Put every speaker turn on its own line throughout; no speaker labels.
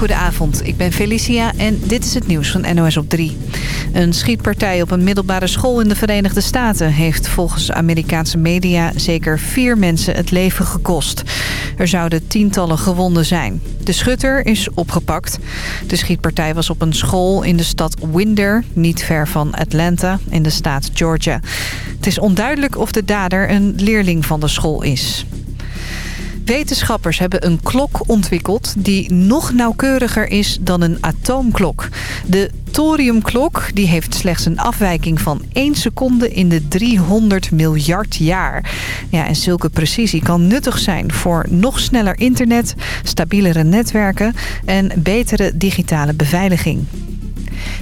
Goedenavond, ik ben Felicia en dit is het nieuws van NOS op 3. Een schietpartij op een middelbare school in de Verenigde Staten... heeft volgens Amerikaanse media zeker vier mensen het leven gekost. Er zouden tientallen gewonden zijn. De schutter is opgepakt. De schietpartij was op een school in de stad Winder... niet ver van Atlanta in de staat Georgia. Het is onduidelijk of de dader een leerling van de school is. Wetenschappers hebben een klok ontwikkeld die nog nauwkeuriger is dan een atoomklok. De thoriumklok die heeft slechts een afwijking van 1 seconde in de 300 miljard jaar. Ja, en zulke precisie kan nuttig zijn voor nog sneller internet, stabielere netwerken en betere digitale beveiliging.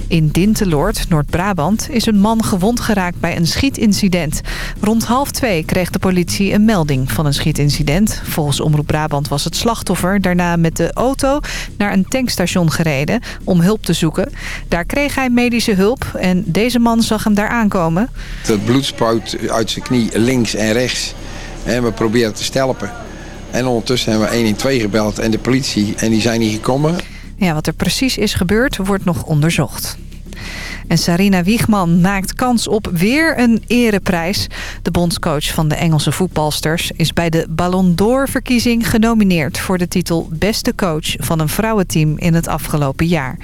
In Dinteloord, Noord-Brabant, is een man gewond geraakt bij een schietincident. Rond half twee kreeg de politie een melding van een schietincident. Volgens Omroep Brabant was het slachtoffer daarna met de auto naar een tankstation gereden om hulp te zoeken. Daar kreeg hij medische hulp en deze man zag hem daar aankomen.
Het bloed spuit uit zijn knie links en rechts. En we proberen te stelpen. En ondertussen hebben we 112 gebeld en de politie en die zijn niet gekomen.
Ja, wat er precies is gebeurd, wordt nog onderzocht. En Sarina Wiegman maakt kans op weer een ereprijs. De bondscoach van de Engelse voetbalsters is bij de Ballon d'Or-verkiezing genomineerd... voor de titel Beste Coach van een vrouwenteam in het afgelopen jaar.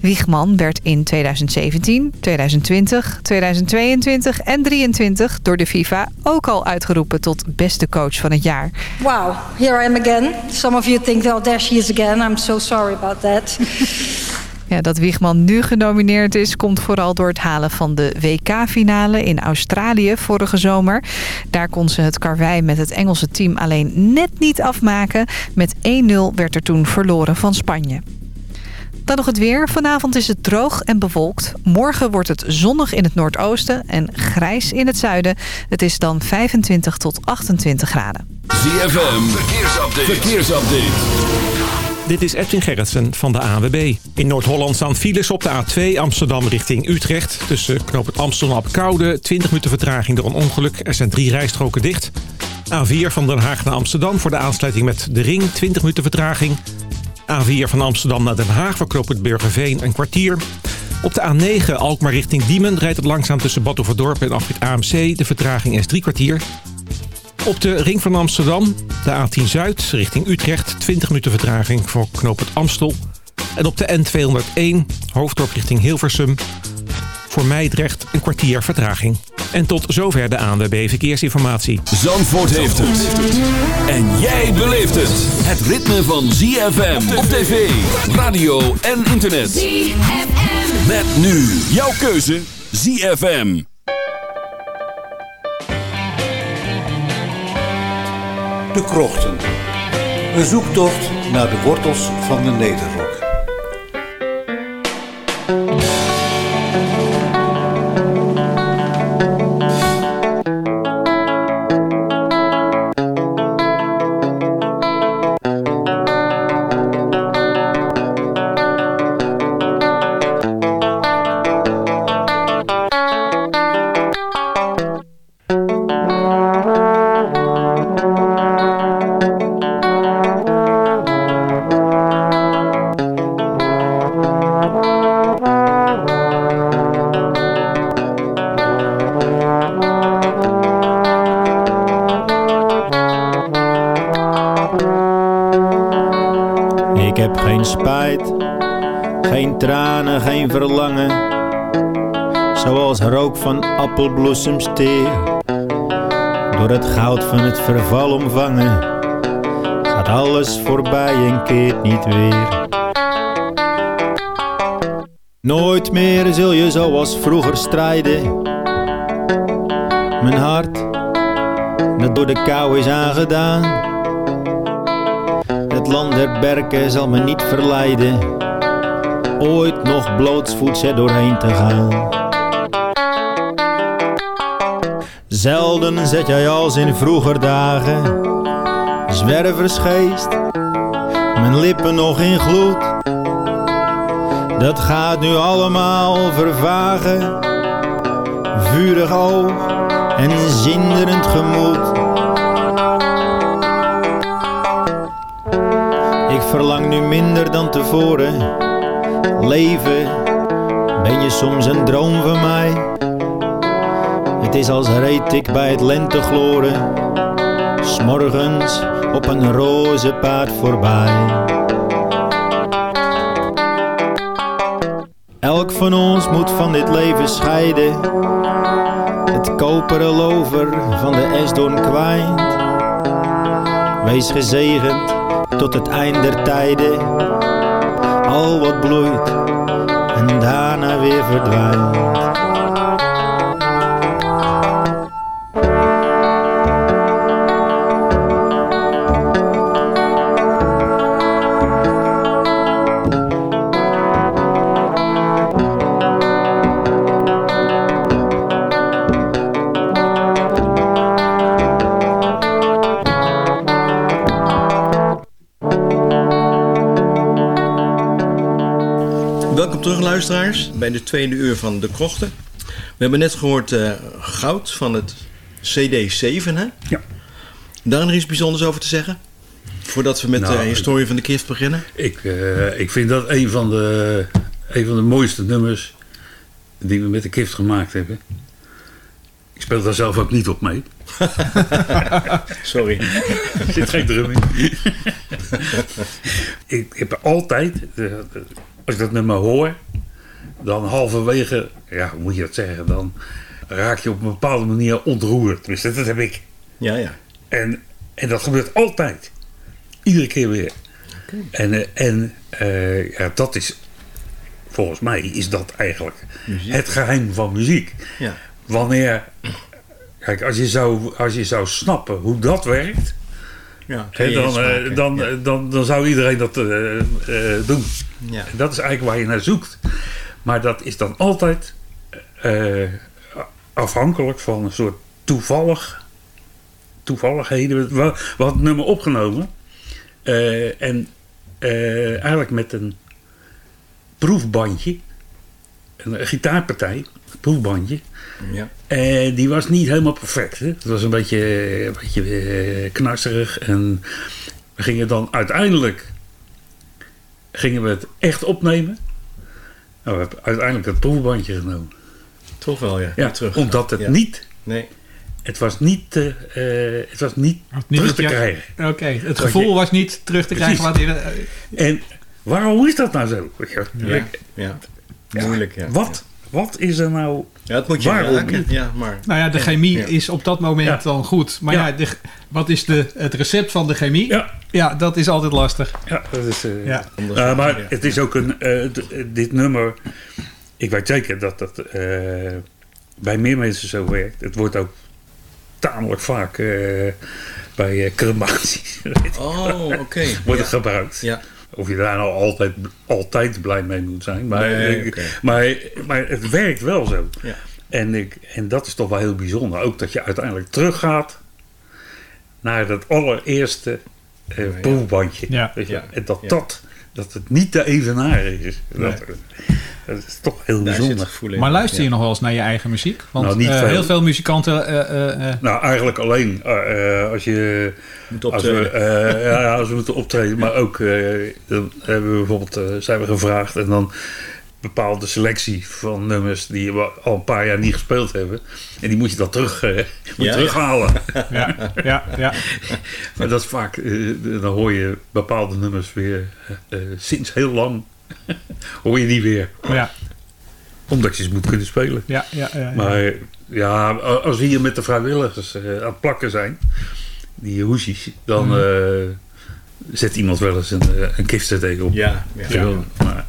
Wiegman werd in 2017, 2020, 2022 en 2023 door de FIFA ook al uitgeroepen tot beste coach van het jaar.
Wow, here I am again. Some of you think, oh, there she is again. I'm so sorry about that.
Ja, dat Wiegman nu genomineerd is... komt vooral door het halen van de WK-finale in Australië vorige zomer. Daar kon ze het karwei met het Engelse team alleen net niet afmaken. Met 1-0 werd er toen verloren van Spanje. Dan nog het weer. Vanavond is het droog en bewolkt. Morgen wordt het zonnig in het noordoosten en grijs in het zuiden. Het is dan 25 tot 28 graden.
ZFM, verkeersupdate. verkeersupdate.
Dit is Edwin Gerritsen van de ANWB. In Noord-Holland staan files op de A2 Amsterdam richting Utrecht. Tussen knoop het Amsterdam op Koude, 20 minuten vertraging door een ongeluk. Er zijn drie rijstroken dicht. A4 van Den Haag naar Amsterdam voor de aansluiting met de ring, 20 minuten vertraging. A4 van Amsterdam naar Den Haag voor het Burgerveen een kwartier. Op de A9 Alkmaar richting Diemen rijdt het langzaam tussen Badhoevedorp en Afrit AMC. De vertraging is drie kwartier. Op de ring van Amsterdam, de A10 Zuid, richting Utrecht... 20 minuten vertraging voor knoop het Amstel. En op de N201, hoofddorp richting Hilversum... voor Meidrecht een kwartier vertraging. En tot zover de ANWB Verkeersinformatie.
Zandvoort heeft het. En jij beleeft het. Het ritme van ZFM op tv, radio en internet. ZFM. Met nu jouw keuze ZFM.
De Krochten. Een zoektocht naar de wortels van de Nederrok.
van appelbloesemsteer. Door het goud van het verval omvangen, gaat alles voorbij en keert niet weer. Nooit meer zul je zoals vroeger strijden. Mijn hart, dat door de kou is aangedaan. Het land der berken zal me niet verleiden. Ooit nog blootsvoets er doorheen te gaan. Zelden zet jij als in vroeger dagen Zwerversgeest Mijn lippen nog in gloed Dat gaat nu allemaal vervagen Vurig oog en zinderend gemoed Ik Ik verlang nu minder dan tevoren. Leven, ben je soms een droom van mij? Het is als reed ik bij het lentegloren. S'morgens op een roze paard voorbij. Elk van ons moet van dit leven scheiden. Het koperen lover van de esdoorn kwijnt. Wees gezegend tot het eind der tijden. Al wat bloeit en daarna weer verdwijnt.
Luisteraars bij de tweede uur van De Krochten. We hebben net gehoord eh, Goud van het CD7 hè?
Ja.
Daar nog iets bijzonders over te zeggen? Voordat we met
Nou,
de historie van de kift beginnen.
Ik, eh, ik vind dat een van, de, een van de mooiste nummers die we met de Kift gemaakt hebben. Ik speel daar zelf ook niet op mee.
Sorry.
Er zit geen drum in. ik heb altijd, eh, als ik dat nummer hoor, dan halverwege, ja, hoe moet je dat zeggen, dan raak je op een bepaalde manier ontroerd. Dus dat heb ik.
Ja, ja.
En, en dat gebeurt altijd. Iedere keer weer. En, eh, en eh, ja, dat is, volgens mij is dat eigenlijk
Muziek.
het geheim van muziek.
Ja.
Wanneer, kijk, als je, zou, als je zou snappen hoe dat werkt,
ja.
dan, eh, dan, dan, dan zou iedereen dat doen.
Ja.
En dat is eigenlijk waar je naar zoekt. Maar dat is dan altijd eh, afhankelijk van een soort toevallig, toevalligheden. We, we hadden het nummer opgenomen. eh, en eh, eigenlijk met een proefbandje. Een gitaarpartij, een proefbandje.
Ja.
En die was niet helemaal perfect. Hè? Het was een beetje, een beetje knarserig. En we gingen dan uiteindelijk gingen we het echt opnemen. Nou, we hebben uiteindelijk het proefbandje genomen.
Toch wel, ja.
Ja,
terug.
omdat het
Ja.
niet,
Nee.
het was niet, eh, eh, het was niet,
Niet
terug te krijgen.
Oké, het gevoel
je-
was niet terug te krijgen wat eh,
En waarom is dat nou zo?
Ja. Moeilijk, ja.
Wat, wat is er nou?
Ja, dat moet je
Waarom
raken. Ja, maar...
Nou ja, de chemie
Ja.
is op dat moment
Ja.
dan goed. Maar ja,
Ja.
de, wat is de, het recept van de chemie?
Ja,
Ja, dat is altijd lastig.
ja dat is. eh,
Ja.
Anders-
Uh, maar
ja.
het is ook een. eh, d- dit nummer. Ik weet zeker dat dat eh, bij meer mensen zo werkt. Het wordt ook tamelijk vaak eh, bij eh, crematies
Oh, oké.
wordt
ja.
het gebruikt.
Ja.
Of je daar nou altijd, altijd blij mee moet zijn. Maar,
Nee,
ik-
oké.
maar, maar het werkt wel zo.
Ja.
En, ik, en dat is toch wel heel bijzonder. Ook dat je uiteindelijk teruggaat naar dat allereerste eh,
ja.
proefbandje.
Ja.
Weet je?
Ja.
En dat,
Ja.
dat, dat het niet te evenaren is. Dat, dat is toch heel bijzonder.
Maar luister je
Ja.
nog wel eens naar je eigen muziek? Want
Nou, niet
eh,
veel.
heel veel muzikanten... eh, eh,
Nou, eigenlijk alleen als je
Moet
als we,
optreden.
eh, ja, als we moeten optreden, maar ook eh, dan hebben we bijvoorbeeld eh, zijn we gevraagd en dan bepaalde selectie van nummers die we al een paar jaar niet gespeeld hebben. En die moet je dan terug, eh, moet
Ja,
terughalen.
ja, ja, ja.
maar dat is vaak, eh, dan hoor je bepaalde nummers weer eh, sinds heel lang. hoor je die weer.
ja,
Omdat je ze moet kunnen spelen.
ja, ja, ja, ja.
Maar ja, als we hier met de vrijwilligers eh, aan het plakken zijn, die hoesjes, dan
Mhm.
Zet iemand wel eens een, eh, een giftcd op.
Ja, ja.
Zo, maar-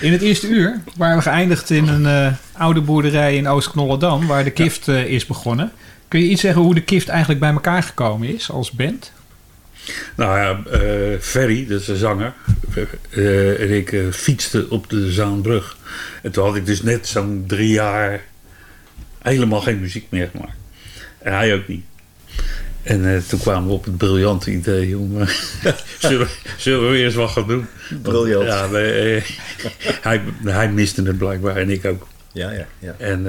In het eerste uur waren we geëindigd in een eh, oude boerderij in Oost-Knollendam... waar de kift eh, is begonnen. Kun je iets zeggen hoe de kift eigenlijk bij elkaar gekomen is als band?
Nou ja, Ferry, dat is de zanger, en ik fietsten op de Zaanbrug. En toen had ik dus net zo'n drie jaar helemaal geen muziek meer gemaakt. En hij ook niet. En eh, toen kwamen we op het briljante idee om... eh, zullen, zullen we eerst wat gaan doen?
Briljant.
Ja, eh, hij, hij miste het blijkbaar en ik ook.
Ja, ja, ja.
En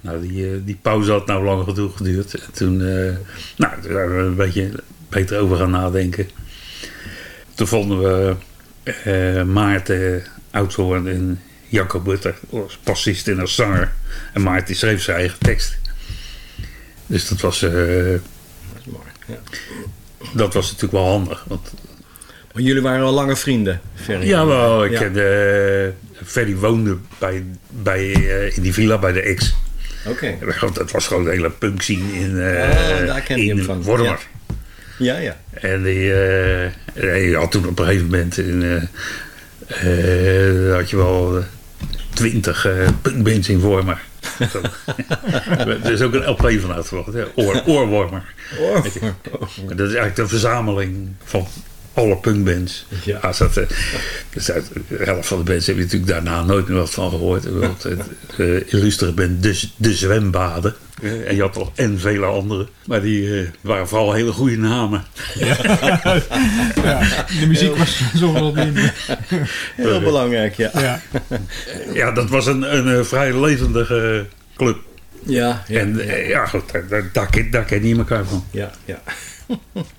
nou, die, die pauze had nou lang genoeg geduurd. En toen, nou, toen zijn we een beetje beter over gaan nadenken. toen vonden we Maarten Oudhoorn en Jacco Butter als bassist en als zanger. En Maarten schreef zijn eigen tekst. Dus dat was.
Ja.
dat was natuurlijk wel handig. Want
Maar jullie waren al lange vrienden, Ferry.
Ja, wel. Ik
Ja.
kende... Ferry woonde bij, bij, eh, in die villa bij de ex.
Oké.
Dat was gewoon een hele punk scene in, eh
Ah, daar ken je
in
van.
Wormer.
Ja, ja.
En die, eh, hij had toen op een gegeven moment... In, eh, eh, had je wel eh, twintig eh punkbands in Wormer. Er is ook een LP van uitgebracht. hè. Oor, oorwormer. Dat is eigenlijk de verzameling van alle punkbands.
Ja.
Als dat, eh, dus uit de helft van de bands heb je natuurlijk daarna nooit meer wat van gehoord. Want, eh, De illustere band de, de Zwembaden. Eh, En je had nog en vele andere. Maar die eh, waren vooral hele goede namen.
Ja, de muziek was zo wel minder.
Heel belangrijk, ja.
Ja.
Ja, dat was een, een, eh, vrij levendige club.
Ja, ja,
en ja, goed, daar, daar, daar, ken- daar ken je elkaar van.
ja, ja.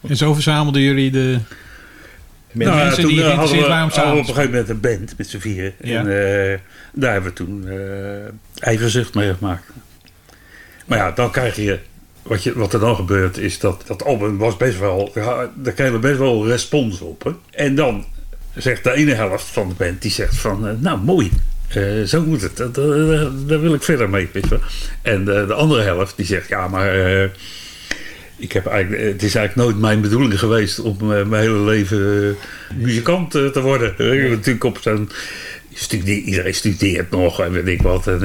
En zo verzamelden jullie de
Nou, ja,
mensen
toen
die
hadden we,
waren
hadden we op een gegeven moment een band met z'n vieren.
Ja.
En eh, daar hebben we toen eh Ijverzucht mee gemaakt. Maar ja, dan krijg je... Wat, je, wat er dan gebeurt is dat dat album was best wel... Daar kregen we best wel respons op. Hè? En dan zegt de ene helft van de band... Die zegt van, eh, nou mooi. eh, zo moet het. Dat, dat- daar wil ik verder mee. Weet je wel. En eh, de andere helft die zegt... Ja, maar... ik heb eigenlijk, het is eigenlijk nooit mijn bedoeling geweest om mijn hele leven muzikant te worden. Natuurlijk op zo'n. Studie, iedereen studeert nog en weet ik wat. En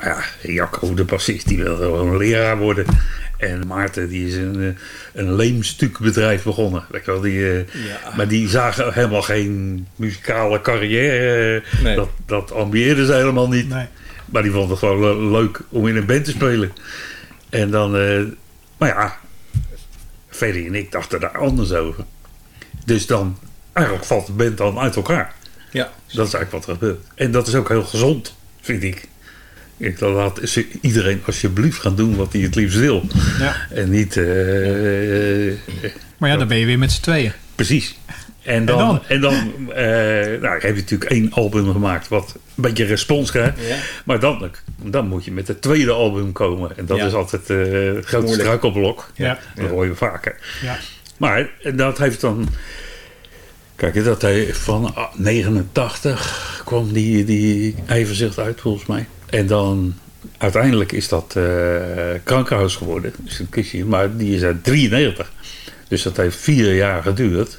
ja, Jacco, de bassist, die wil gewoon een leraar worden. En Maarten, die is een, eh, een leemstukbedrijf begonnen. Weet je wel, die, eh, Maar die zagen helemaal geen muzikale carrière.
Nee.
dat, dat ambieerden ze helemaal niet.
Nee.
Maar die vonden het gewoon le- leuk om in een band te spelen. En dan, eh, maar ja, Ferry en ik dachten daar anders over. Dus dan, eigenlijk valt de band dan uit elkaar.
Ja.
Dat is eigenlijk wat er gebeurt. En dat is ook heel gezond, vind ik. Ik dan laat is- iedereen alsjeblieft gaan doen wat hij het liefst wil.
Ja.
En niet... eh, eh,
Maar ja, dan ben je weer met z'n tweeën.
Precies. En dan,
dan?
en dan, eh, nou, heb je natuurlijk één album gemaakt wat een beetje respons krijgt.
Ja.
Maar dan, dan moet je met het tweede album komen. En dat
Ja.
is altijd eh, het grootste
Moeilijk.
struikelblok.
Ja.
Dat hoor je vaker.
Ja.
Maar dat heeft dan... Kijk, dat heeft van ah, 89 kwam die, die Ijverzicht uit volgens mij. En dan uiteindelijk is dat eh Krankenhuis geworden. Dus een kistje, maar die is uit 93. Dus dat heeft vier jaar geduurd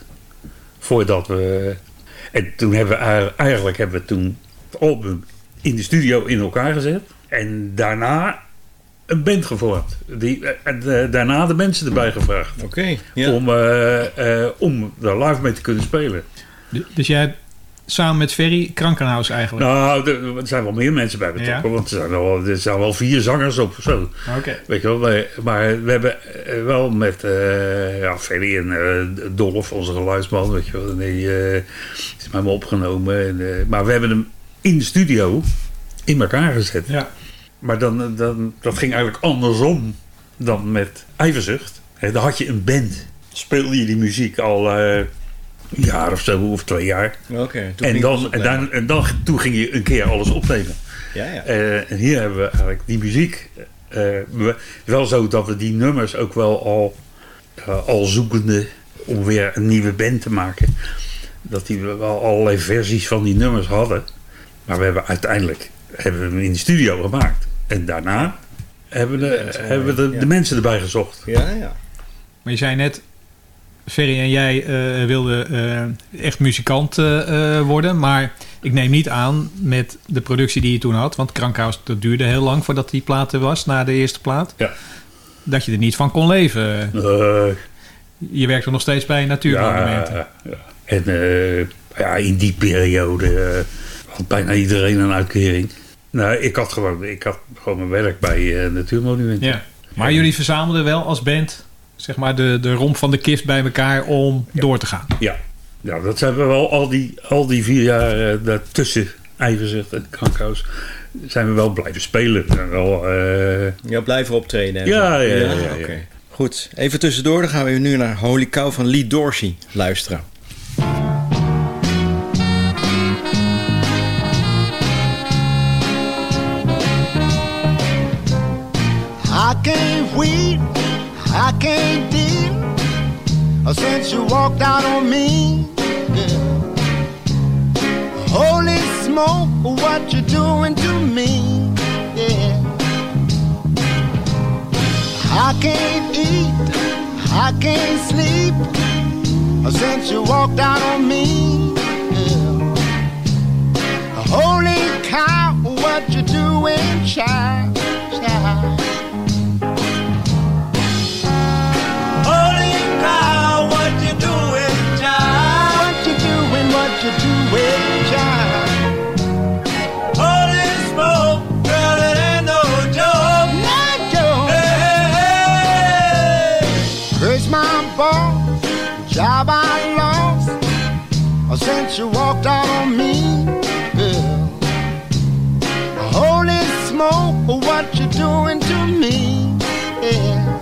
voordat we... En toen hebben we eigenlijk- hebben we toen het album in de studio in elkaar gezet. En daarna een band gevormd. Die, eh, en, daarna de mensen erbij gevraagd.
Oké. Ja.
Om, eh, om daar live mee te kunnen spelen.
Du- Dus jij samen met Ferry Krankenhuis eigenlijk.
Nou, er zijn wel meer mensen bij betrokken.
Ja.
Want er zijn, wel, er zijn wel vier zangers op of zo.
Oké.
Weet je wel, maar, we hebben eh, wel met eh ja, Ferry en eh Dolf, onze geluidsman, weet je wel, die is met me opgenomen. En, maar we hebben hem in de studio in elkaar gezet.
Ja.
Maar dan, dan, dat ging eigenlijk andersom dan met Ijverzucht. Hè, dan had je een band. Speelde je die muziek al een jaar of zo, of twee jaar.
Oké. toen
En dan, en, dan, en dan, toen ging je een keer alles opnemen.
Ja, ja.
Eh, en hier hebben we eigenlijk die muziek. eh, we- wel zo dat we die nummers ook wel al, eh, al zoekende om weer een nieuwe band te maken. Dat die we wel allerlei versies van die nummers hadden. Maar we hebben uiteindelijk hebben we hem in de studio gemaakt. En daarna hebben we de, hebben we de,
ja.
de mensen erbij gezocht.
Ja, ja.
Maar je zei net, Ferry en jij eh, wilden eh, echt muzikant eh, worden. Maar ik neem niet aan met de productie die je toen had. Want Krankhuis, dat duurde heel lang voordat die plaat er was, na de eerste plaat.
Ja.
Dat je er niet van kon leven. Je werkte nog steeds bij Natuurmonumenten.
Ja, ja. En ja, in die periode had bijna iedereen een uitkering. Nou, ik had gewoon, ik had gewoon mijn werk bij Natuurmonumenten.
Ja. Maar jullie verzamelden wel als band zeg maar de, de romp van de kist bij elkaar om door te gaan.
Ja. ja, dat hebben we wel al die, al die vier jaar uh, daartussen, Ijverzicht en Kankhuis, zijn we wel blijven spelen. En wel. Eh,
ja, blijven optreden.
Ja, ja, ja, ja.
Goed, even tussendoor, dan gaan we nu naar Holy Cow van Lee Dorsey luisteren.
I I can't deal since you walked out on me. Yeah. Holy smoke, what you doing to me? Yeah. I can't eat, I can't sleep since you walked out on me. Yeah. Holy cow, what you doing, child? child? Since you walked out on me. Girl. Holy smoke, what you doing to me? Yeah.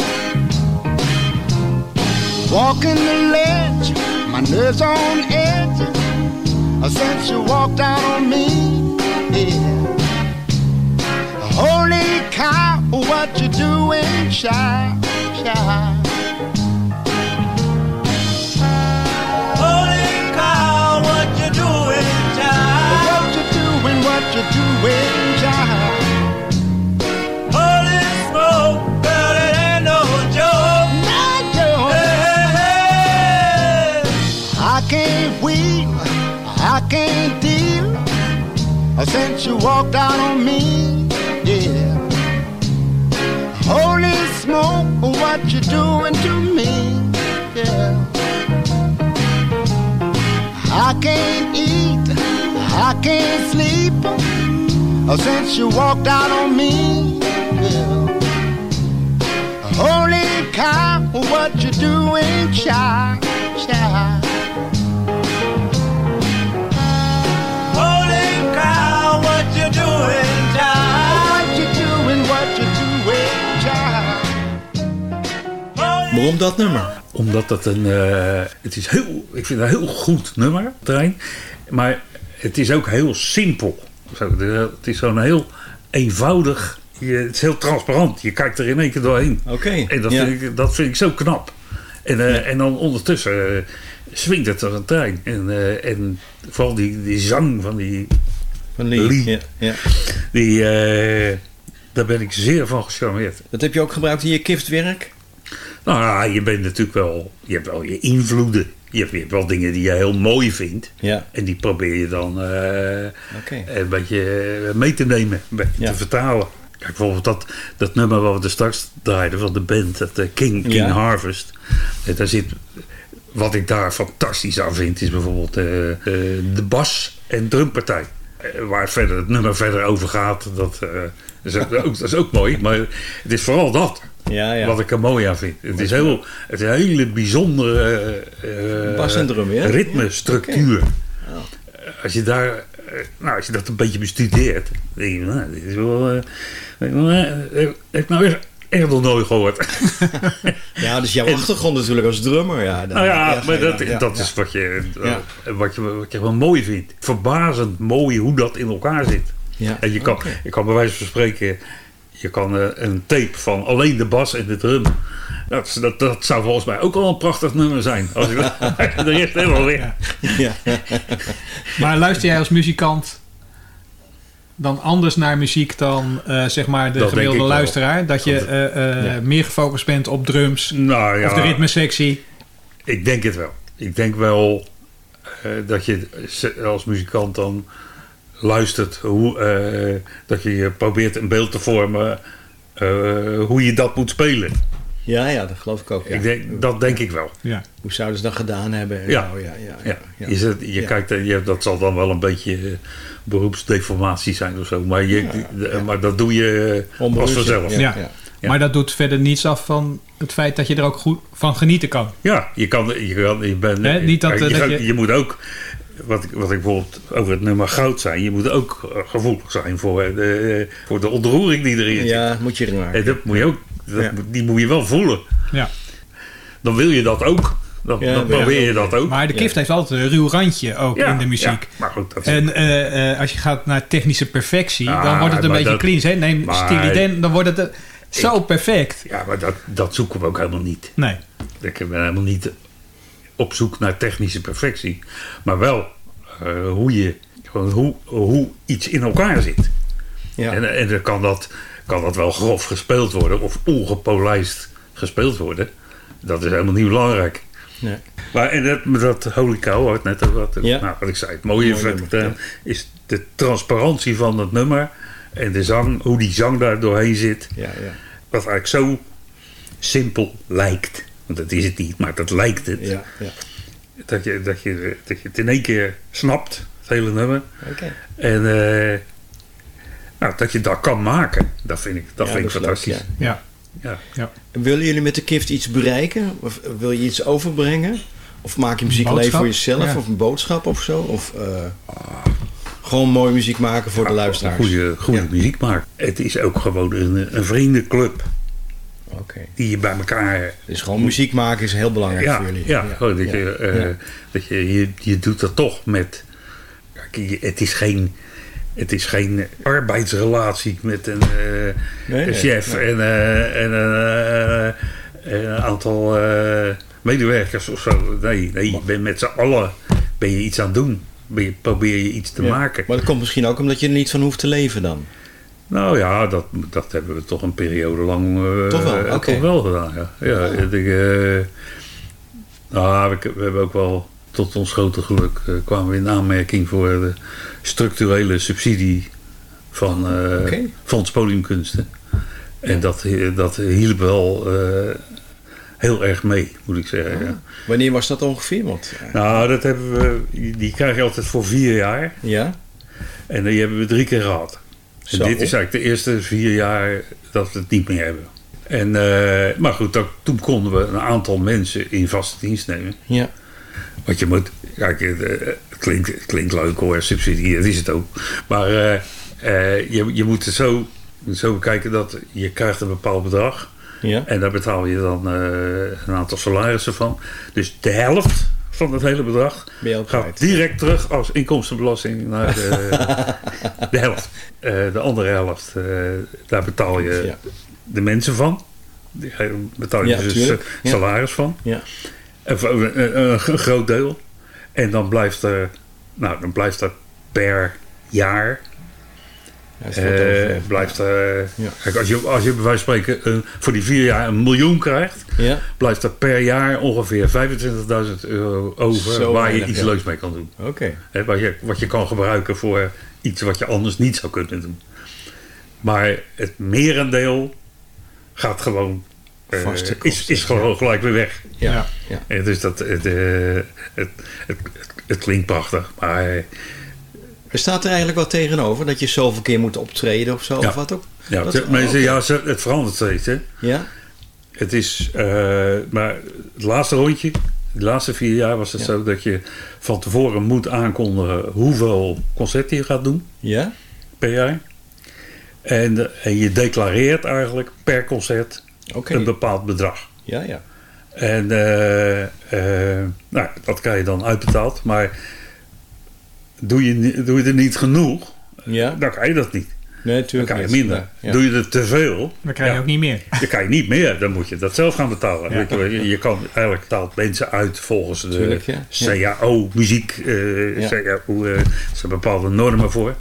Walking the ledge, my nerves on edge. Since you walked out on me, yeah. Holy cow, what you doing, shy, shy? Holy cow, what you doing, child? What you doing, what you doing, I can't deal since you walked out on me, yeah. Holy smoke, what you doing to me, yeah. I can't eat, I can't sleep since you walked out on me. Yeah. Holy cow, what you doing, child, child? Doing, child? What you doing, what you doing, child?
Waarom dat nummer?
Omdat het een. eh, het is heel. Ik vind het een heel goed nummer, trein. Maar het is ook heel simpel. Zo, het is zo'n heel eenvoudig. Je, het is heel transparant. Je kijkt er in één keer doorheen.
Oké.
En dat,
ja.
vind ik, dat vind ik zo knap. En, eh, en dan ondertussen eh, swingt het als een trein. En, eh, en vooral die, die zang van die.
Van Lee.
Lee.
Ja, ja.
Die, eh, daar ben ik zeer van gecharmeerd.
Dat heb je ook gebruikt in je kiftwerk?
Nou ja, je bent natuurlijk wel, je hebt wel je invloeden. Je hebt, je hebt wel dingen die je heel mooi vindt.
Ja.
En die probeer je dan eh,
Oké.
een beetje eh, mee te nemen, een beetje
Ja.
te vertalen. Kijk, bijvoorbeeld dat, dat nummer wat we er straks draaiden van de band, dat eh, King, King
Ja.
Harvest. Eh, daar zit, wat ik daar fantastisch aan vind, is bijvoorbeeld eh, eh, de bas- en drumpartij. Eh, waar verder, het nummer verder over gaat, dat, eh, is ook, dat is ook mooi. Maar het is vooral dat.
Ja, ja.
Wat ik er mooi aan vind. Het is, heel, het is een hele bijzondere
ja?
ritmestructuur. Als je daar, nou, als je dat een beetje bestudeert, denk je, nou, dit is wel, heb ik nou echt, echt nog nooit gehoord.
Ja, dus jouw
En-
achtergrond natuurlijk als drummer. Ja, dan-
nou ja,
ja,
maar dat,
ja,
dat
ja.
is wat je, eh, wat, je, wat je wel mooi vindt. Verbazend mooi hoe dat in elkaar zit.
Ja.
En je kan, je kan bij wijze van spreken, je kan eh, een tape van alleen de bas en de drum. Dat, dat, dat zou volgens mij ook al een prachtig nummer zijn. Als ik dat, de rest helemaal weer.
Ja.
Maar luister jij als muzikant dan anders naar muziek dan eh, zeg maar de
Dat
gemiddelde luisteraar? Dat je eh, eh,
ja.
meer gefocust bent op drums
Nou ja,
of de ritmesectie?
ik denk het wel. Ik denk wel dat je als muzikant dan luistert hoe, dat je probeert een beeld te vormen hoe je dat moet spelen.
Ja, ja, dat geloof ik ook. Ja.
Ik denk, dat denk ik wel.
Ja.
Hoe zouden ze dat gedaan hebben? en
Ja.
ja, ja,
Ja.
ja.
Je, zit, je
Ja.
kijkt, eh, je, dat zal dan wel een beetje eh, beroepsdeformatie zijn of zo. Maar, je, maar dat doe je eh, als vanzelf.
Ja.
Ja.
ja.
Ja.
Maar dat doet verder niets af van het feit dat je er ook goed van genieten kan.
je kan, je kan, je bent,
Hè, niet dat,
je,
dat
gaat-
je-
je moet ook, wat ik, wat ik bijvoorbeeld over het nummer goud zijn, je moet ook gevoelig zijn voor de, voor de ontroering die erin zit.
Ja, moet je erin maken.
En dat moet je ook, dat, die moet je wel voelen.
Ja.
Dan wil je dat ook. Dan,
Ja,
dan
ja.
probeer je dat ook.
Maar de kift heeft altijd een ruw randje ook
Ja,
in de muziek.
ja, maar goed, dat is-
En eh, eh, als je gaat naar technische perfectie,
Ja,
dan wordt het een beetje
dat-
clean. Hè? Neem
maar-
Steely Dan, dan wordt het... eh, Zo perfect.
Ja, maar dat, dat zoeken we ook helemaal niet.
Nee.
Ik ben helemaal niet op zoek naar technische perfectie. Maar wel eh, hoe, je, gewoon hoe, hoe iets in elkaar zit.
Ja.
En, en dan kan dat, kan dat wel grof gespeeld worden of ongepolijst gespeeld worden. Dat is helemaal niet belangrijk.
Nee.
Maar en dat, dat Holy Cow, had net over wat,
Ja.
nou, wat ik zei. Het mooie
Mooi
van
nummer,
eh, is de transparantie van het nummer. En de zang, hoe die zang daar doorheen zit.
Ja, ja.
Wat eigenlijk zo simpel lijkt. Want dat is het niet, maar dat lijkt het.
Ja, ja.
Dat, je, dat, je, dat je het in één keer snapt, het hele nummer.
Oké.
En eh, nou, dat je dat kan maken, dat vind ik, dat
Ja,
vind ik
dat is leuk,
fantastisch.
Ja.
Ja.
ja.
Willen jullie met de Kift iets bereiken? Of wil je iets overbrengen? Of maak je muziek alleen voor jezelf?
Ja.
Of een boodschap of zo? Of eh, gewoon mooi muziek maken voor de luisteraars?
Goede, goede
Ja.
muziek maken. Het is ook gewoon een, een vriendenclub
Oké.
die je bij elkaar...
Dus gewoon muziek maken is heel belangrijk
Ja,
voor jullie.
ja, gewoon dat,
Ja.
je, eh,
Ja.
dat je, je, je doet dat toch met... Kijk, je- het is geen... Het is geen arbeidsrelatie met een, eh,
Nee,
een chef
nee.
eh, en eh, en een aantal medewerkers of zo. Nee, nee je bent met z'n allen ben je iets aan het doen. Ben je, probeer je iets te
Ja.
maken.
Maar dat komt misschien ook omdat je er niet van hoeft te leven dan.
Nou ja, dat, dat hebben we toch een periode lang eh,
Toch wel?
toch wel gedaan. Ja. Ja, ik, nou, we, we hebben ook wel tot ons grote geluk kwamen we in aanmerking voor de structurele subsidie van eh
Oké.
Fonds Podiumkunsten. En dat, dat hielp wel eh, heel erg mee, moet ik zeggen. ja.
Wanneer was dat ongeveer? Want, eh,
Nou, dat hebben we, die krijg je altijd voor vier jaar.
ja?
En die hebben we drie keer gehad. En
Zo.
dit is eigenlijk de eerste vier jaar dat we het niet meer hebben. En, maar goed, dat- toen konden we een aantal mensen in vaste dienst nemen.
Ja.
Want je moet, kijk, klinkt, klinkt leuk hoor, subsidie, dat is het ook. Maar eh, eh, je, je moet het zo, zo bekijken dat je krijgt een bepaald bedrag.
Ja.
En daar betaal je dan eh, een aantal salarissen van. Dus de helft van het hele bedrag gaat direct terug als inkomstenbelasting naar de, de helft. De andere helft, daar betaal je
Ja.
de mensen van. Daar betaal je
Ja,
dus
tuurlijk. Ja.
salaris van.
Ja.
Een groot deel. En dan blijft er, nou, dan blijft er per jaar.
Ja,
eh, blijft er,
Ja.
kijk, als je, als je bij wijze van spreken een- voor die vier jaar een miljoen krijgt,
Ja.
blijft er per jaar ongeveer 25.000 euro over
Zo
waar je iets leuks mee kan doen.
Oké.
Wat, je, wat je kan gebruiken voor iets wat je anders niet zou kunnen doen. Maar het merendeel gaat gewoon. Eh,
Vaste
is,
kosten,
is gewoon gelijk weer weg.
Ja. ja.
En dus dat, het, eh, het, het, het, het klinkt prachtig, maar eh,
Er staat er eigenlijk wat tegenover dat je zoveel keer moet optreden of zo?
Ja.
Of wat ook?
ja,
Dat-
het,
oh,
mensen,
oké.
ja, ze- het verandert steeds. Hè.
Ja?
Het is, eh, maar het laatste rondje, de laatste vier jaar was het
Ja.
zo dat je van tevoren moet aankondigen hoeveel concerten je gaat doen
Ja?
per jaar. En, en je declareert eigenlijk per concert Een bepaald bedrag.
Ja, ja.
En eh, eh, nou, dat krijg je dan uitbetaald. Maar doe je, doe je er niet genoeg,
Ja?
dan kan je dat niet.
Nee,
Dan krijg je minder.
Ja, ja.
Doe je er te veel,
Dan krijg je
ja,
ook niet meer.
dan kan je niet meer. Dan moet je dat zelf gaan betalen. Je, kan eigenlijk betaalt mensen uit volgens de
Tuurlijk, ja.
CAO, muziek. eh
Ja.
CAO, eh, er zijn bepaalde normen voor.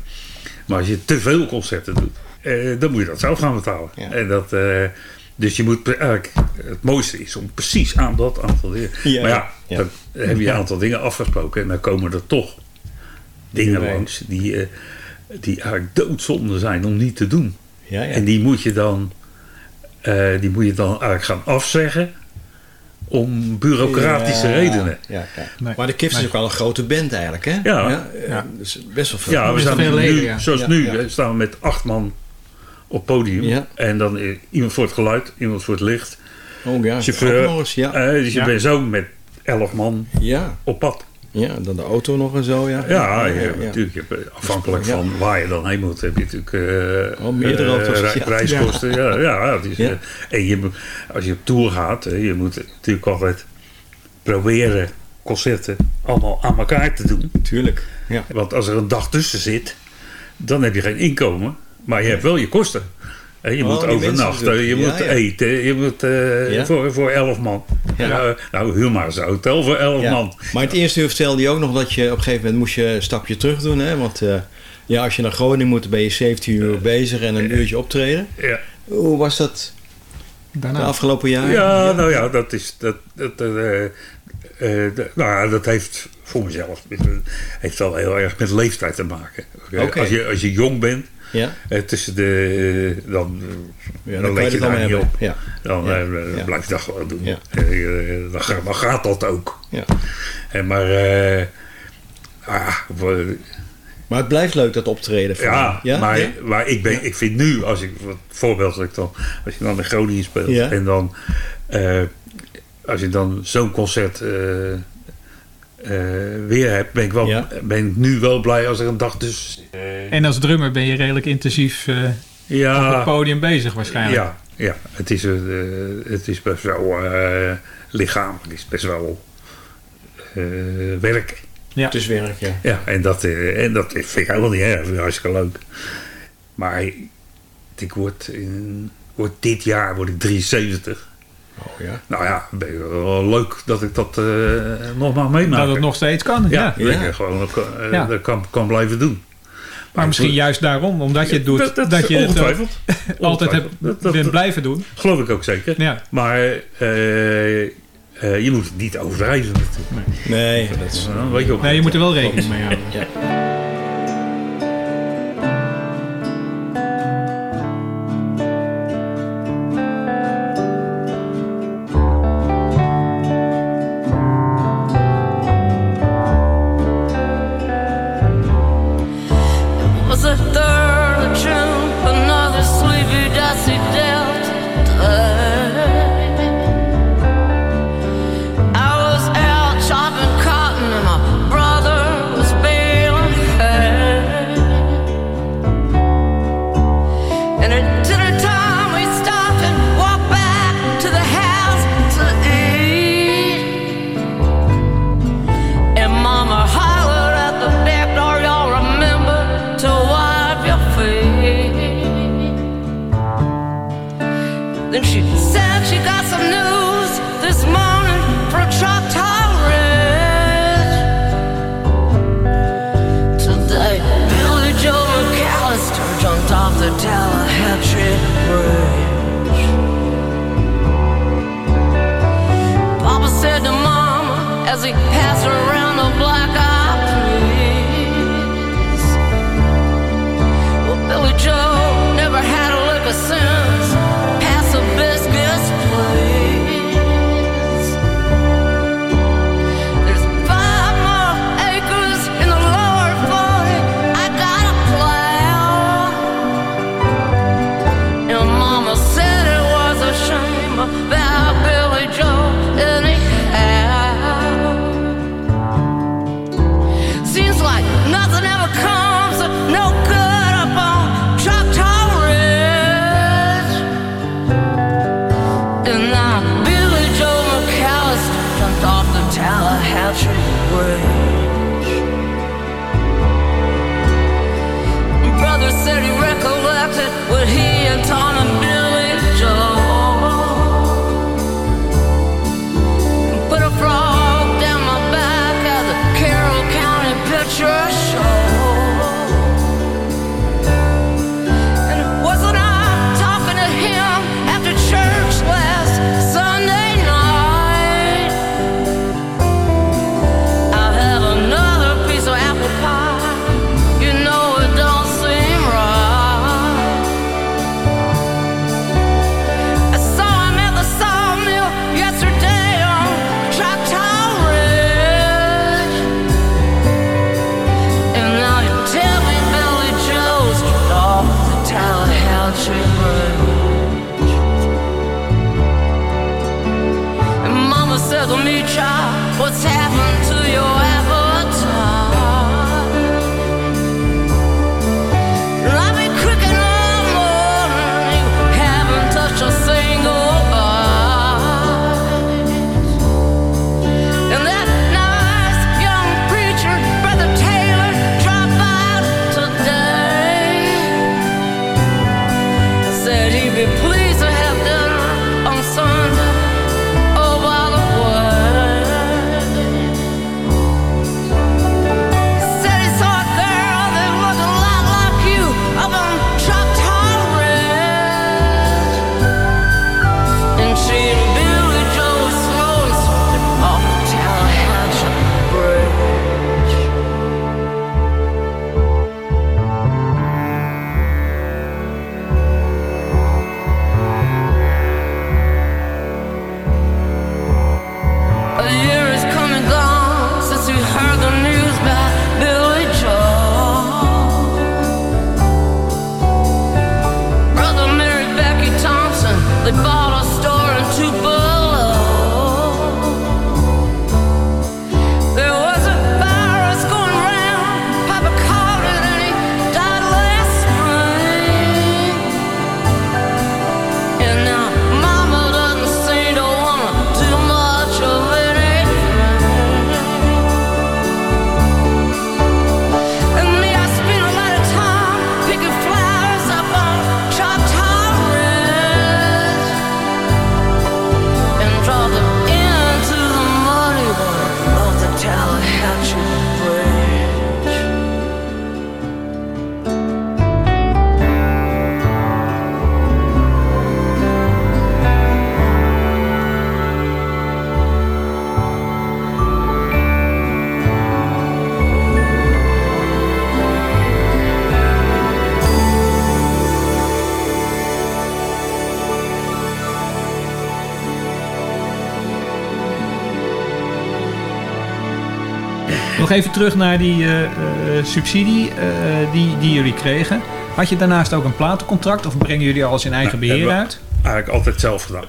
Maar als je te veel concerten doet, eh, dan moet je dat zelf gaan betalen.
Ja.
En dat, eh, dus je moet eigenlijk, het mooiste is om precies aan dat aantal dingen.
Ja,
maar ja,
ja.
dan heb je een aantal dingen afgesproken en dan komen er toch dingen langs die, eh, die eigenlijk doodzonde zijn om niet te doen.
Ja, ja.
En die moet je dan, eh, die moet je dan eigenlijk gaan afzeggen om bureaucratische
Ja,
redenen.
Ja, ja.
Nee.
Maar de Kips is ook wel een grote band eigenlijk, hè?
Ja.
eh,
Ja.
Dus best wel veel.
Ja, we staan
veel
nu,
leden,
zoals
Ja,
nu, staan we met acht man op podium.
Ja.
En dan iemand voor het geluid, iemand voor het licht.
Oh ja,
Chauffeur.
eens, ja.
Eh, dus je
Ja.
bent zo met elf man
ja.
op pad.
Ja, en dan de auto nog en zo, ja.
Ja, natuurlijk, je hebt, eh, afhankelijk
Ja.
van waar je dan heen moet, heb je natuurlijk eh,
Oh, meerdere auto's, ja.
reiskosten. Ja, ja, het is,
Ja.
eh, en je, als je op tour gaat, hè, je moet natuurlijk altijd proberen concerten allemaal aan elkaar te doen.
Tuurlijk. Ja.
Want als er een dag tussen zit, dan heb je geen inkomen, maar je hebt wel je kosten. Je
Oh,
moet overnachten, je
Ja,
moet
ja.
eten, je moet eh,
Ja.
voor, voor elf man.
Ja.
Ja, nou, huur maar eens een hotel voor elf
Ja.
man.
Maar het eerste uur vertelde je ook nog dat je op een gegeven moment moest je een stapje terug doen. Hè? Want eh, ja, als je naar Groningen moet, dan ben je 17 uur bezig en een uurtje optreden.
Ja.
Hoe was dat
Daarna.
de afgelopen jaren?
Ja, nou ja, dat is. Dat, dat, eh, eh, dat- nou dat heeft voor mezelf. heeft wel heel erg met leeftijd te maken. Als, je, als je jong bent,
Ja?
eh, tussen de. dan,
Ja,
dan,
kan
let
je
daar niet op.
Ja.
Dan eh, blijf je dat gewoon doen.
Ja.
Eh, eh, dan, gaat, dan gaat dat ook.
Ja.
En maar. eh, ah, we-
Maar het blijft leuk dat optreden.
ja,
ja?
maar,
Ja?
maar ik, ben, ik vind nu, als ik voorbeeld dat ik dan, als je dan in Groningen speelt en dan, eh, als je dan zo'n concert eh, eh, weer hebt, ben ik, wel,
Ja.
ben ik nu wel blij als er een dag tussen zit.
En als drummer ben je redelijk intensief eh, op
Ja,
het podium bezig waarschijnlijk.
ja, ja, het is, eh, het is best wel eh, lichamelijk, het is best wel eh, werk.
Ja.
Het is werk, ja.
Ja, en dat, eh, en dat vind ik helemaal niet erg. hartstikke leuk. Maar ik word, in, word dit jaar word ik 73.
Oh ja.
Nou ja, leuk dat ik dat eh, nog mag meemaken.
Dat het nog steeds kan. Ja.
ja, dat gewoon eh,
Ja.
dat kan, kan blijven doen.
Maar misschien juist daarom, omdat je het doet,
Dat,
dat,
dat,
je het ook
ongetwijfeld.
altijd hebt.
Dat-
bent blijven doen.
Geloof ik ook zeker.
Ja.
Maar eh, eh, je moet het niet overdrijven natuurlijk.
Nee, dat is...
Dan weet je ook
Nee, je moet er wel rekening mee houden.
Ja.
Nog even terug naar die eh, eh, subsidie eh, die, die jullie kregen. Had je daarnaast ook een platencontract of brengen jullie alles in eigen beheer uit?
Eigenlijk altijd zelf gedaan.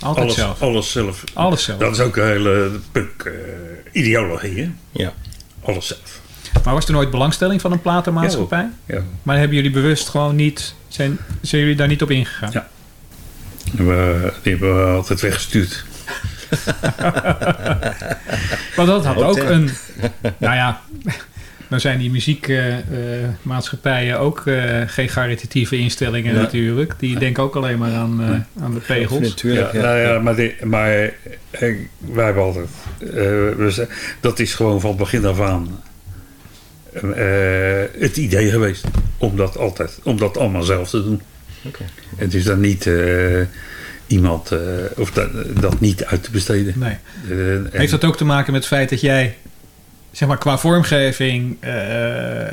Altijd
alles,
zelf.
Alles zelf.
Alles zelf.
Dat is ook een hele punk ideologie, hè?
Ja.
Alles zelf.
Maar was er nooit belangstelling van een platenmaatschappij?
Ja.
Maar hebben jullie bewust gewoon niet... Zijn, zijn jullie daar niet op ingegaan?
Ja. We, die hebben we altijd weggestuurd.
Maar dat had
Ook
een... Nou ja, nou zijn die muziekmaatschappijen ook eh, geen caritatieve instellingen natuurlijk. Die denken ook alleen maar aan, eh, aan de pegels.
ja, nou ja, maar, die- maar eh, wij hebben altijd... eh, we zijn- dat is gewoon van begin af aan eh, het idee geweest. Om dat altijd, om dat allemaal zelf te doen.
Oké.
Het is dan niet eh, iemand, eh, of dat, dat niet uit te besteden.
Nee.
Eh,
Heeft dat ook te maken met het feit dat jij, zeg maar, qua vormgeving eh,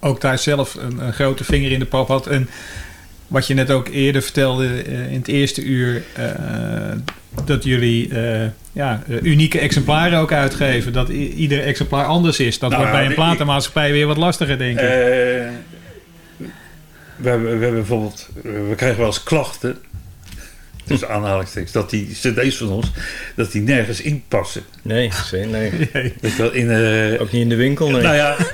ook daar zelf een, een grote vinger in de pap had? En wat je net ook eerder vertelde in het eerste uur, dat jullie ja, unieke exemplaren ook uitgeven. Dat ieder exemplaar anders is. Dat
Nou
wordt bij een platenmaatschappij weer wat lastiger, denk ik.
We, hebben, we hebben bijvoorbeeld, we krijgen wel eens klachten, tussen aanhalingstekens, dat die cd's van ons, dat die nergens in passen.
Nee, nee,
wel, in, eh,
Ook niet in de winkel, nee.
Nou ja,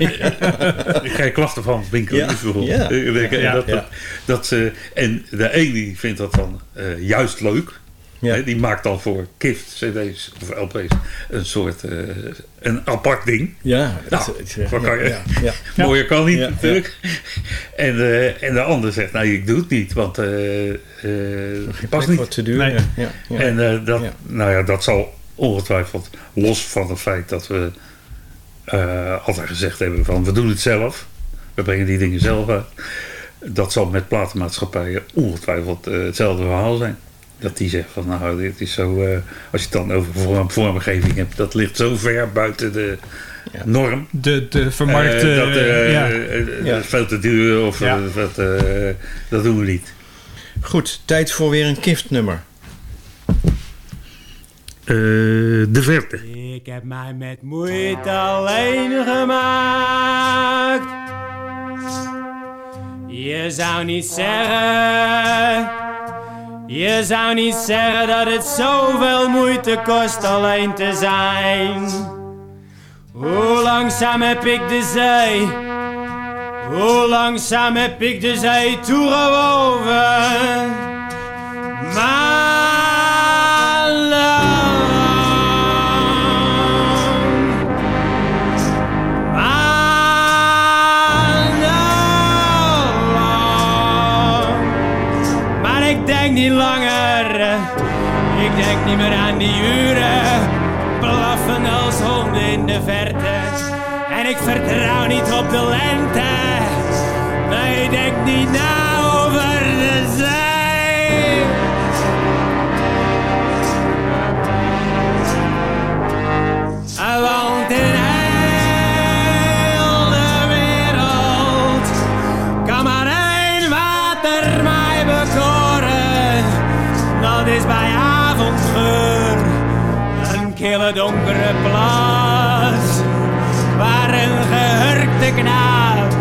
ik krijg klachten van winkeliers
Ja,
bijvoorbeeld. dat,
ja.
dat, dat ze- en de een die vindt dat dan eh, juist leuk.
Ja.
Hè, die maakt dan voor kift, cd's of lp's een soort eh, een apart ding.
Ja, dat
nou,
is- ja,
wat kan je?
ja, ja.
Mooier kan niet
Ja,
natuurlijk. En, eh, en de ander zegt, nou ik doe het niet, want eh eh past niet.
Wat te duur.
Nee.
Ja, ja, ja.
En dat,
Ja.
nou ja, dat zal ongetwijfeld, los van het feit dat we eh, altijd gezegd hebben van we doen het zelf. We brengen die dingen zelf uit. Dat zal met platenmaatschappijen ongetwijfeld hetzelfde verhaal zijn. Dat die zeggen van nou, dit is zo, eh, als je het dan over vorm, vormgeving hebt, dat ligt zo ver buiten de norm.
De, de vermarkte...
Eh, dat, eh,
ja.
Ja.
dat is veel te duur of
Ja.
dat, eh, dat doen we niet.
Goed, tijd voor weer een kiftnummer.
Eh, de verte.
Ik heb mij met moeite alleen gemaakt. Je zou niet zeggen, je zou niet zeggen dat het zoveel moeite kost alleen te zijn. Hoe langzaam heb ik de zee, hoe langzaam heb ik de zee toegewoven. Maar langer, ik denk niet meer aan die uren, blaffen als honden in de verte. En ik vertrouw niet op de lente, nee, ik denk niet na is bij avondgeur, een kille donkere plaats. Waar een gehurkte knaap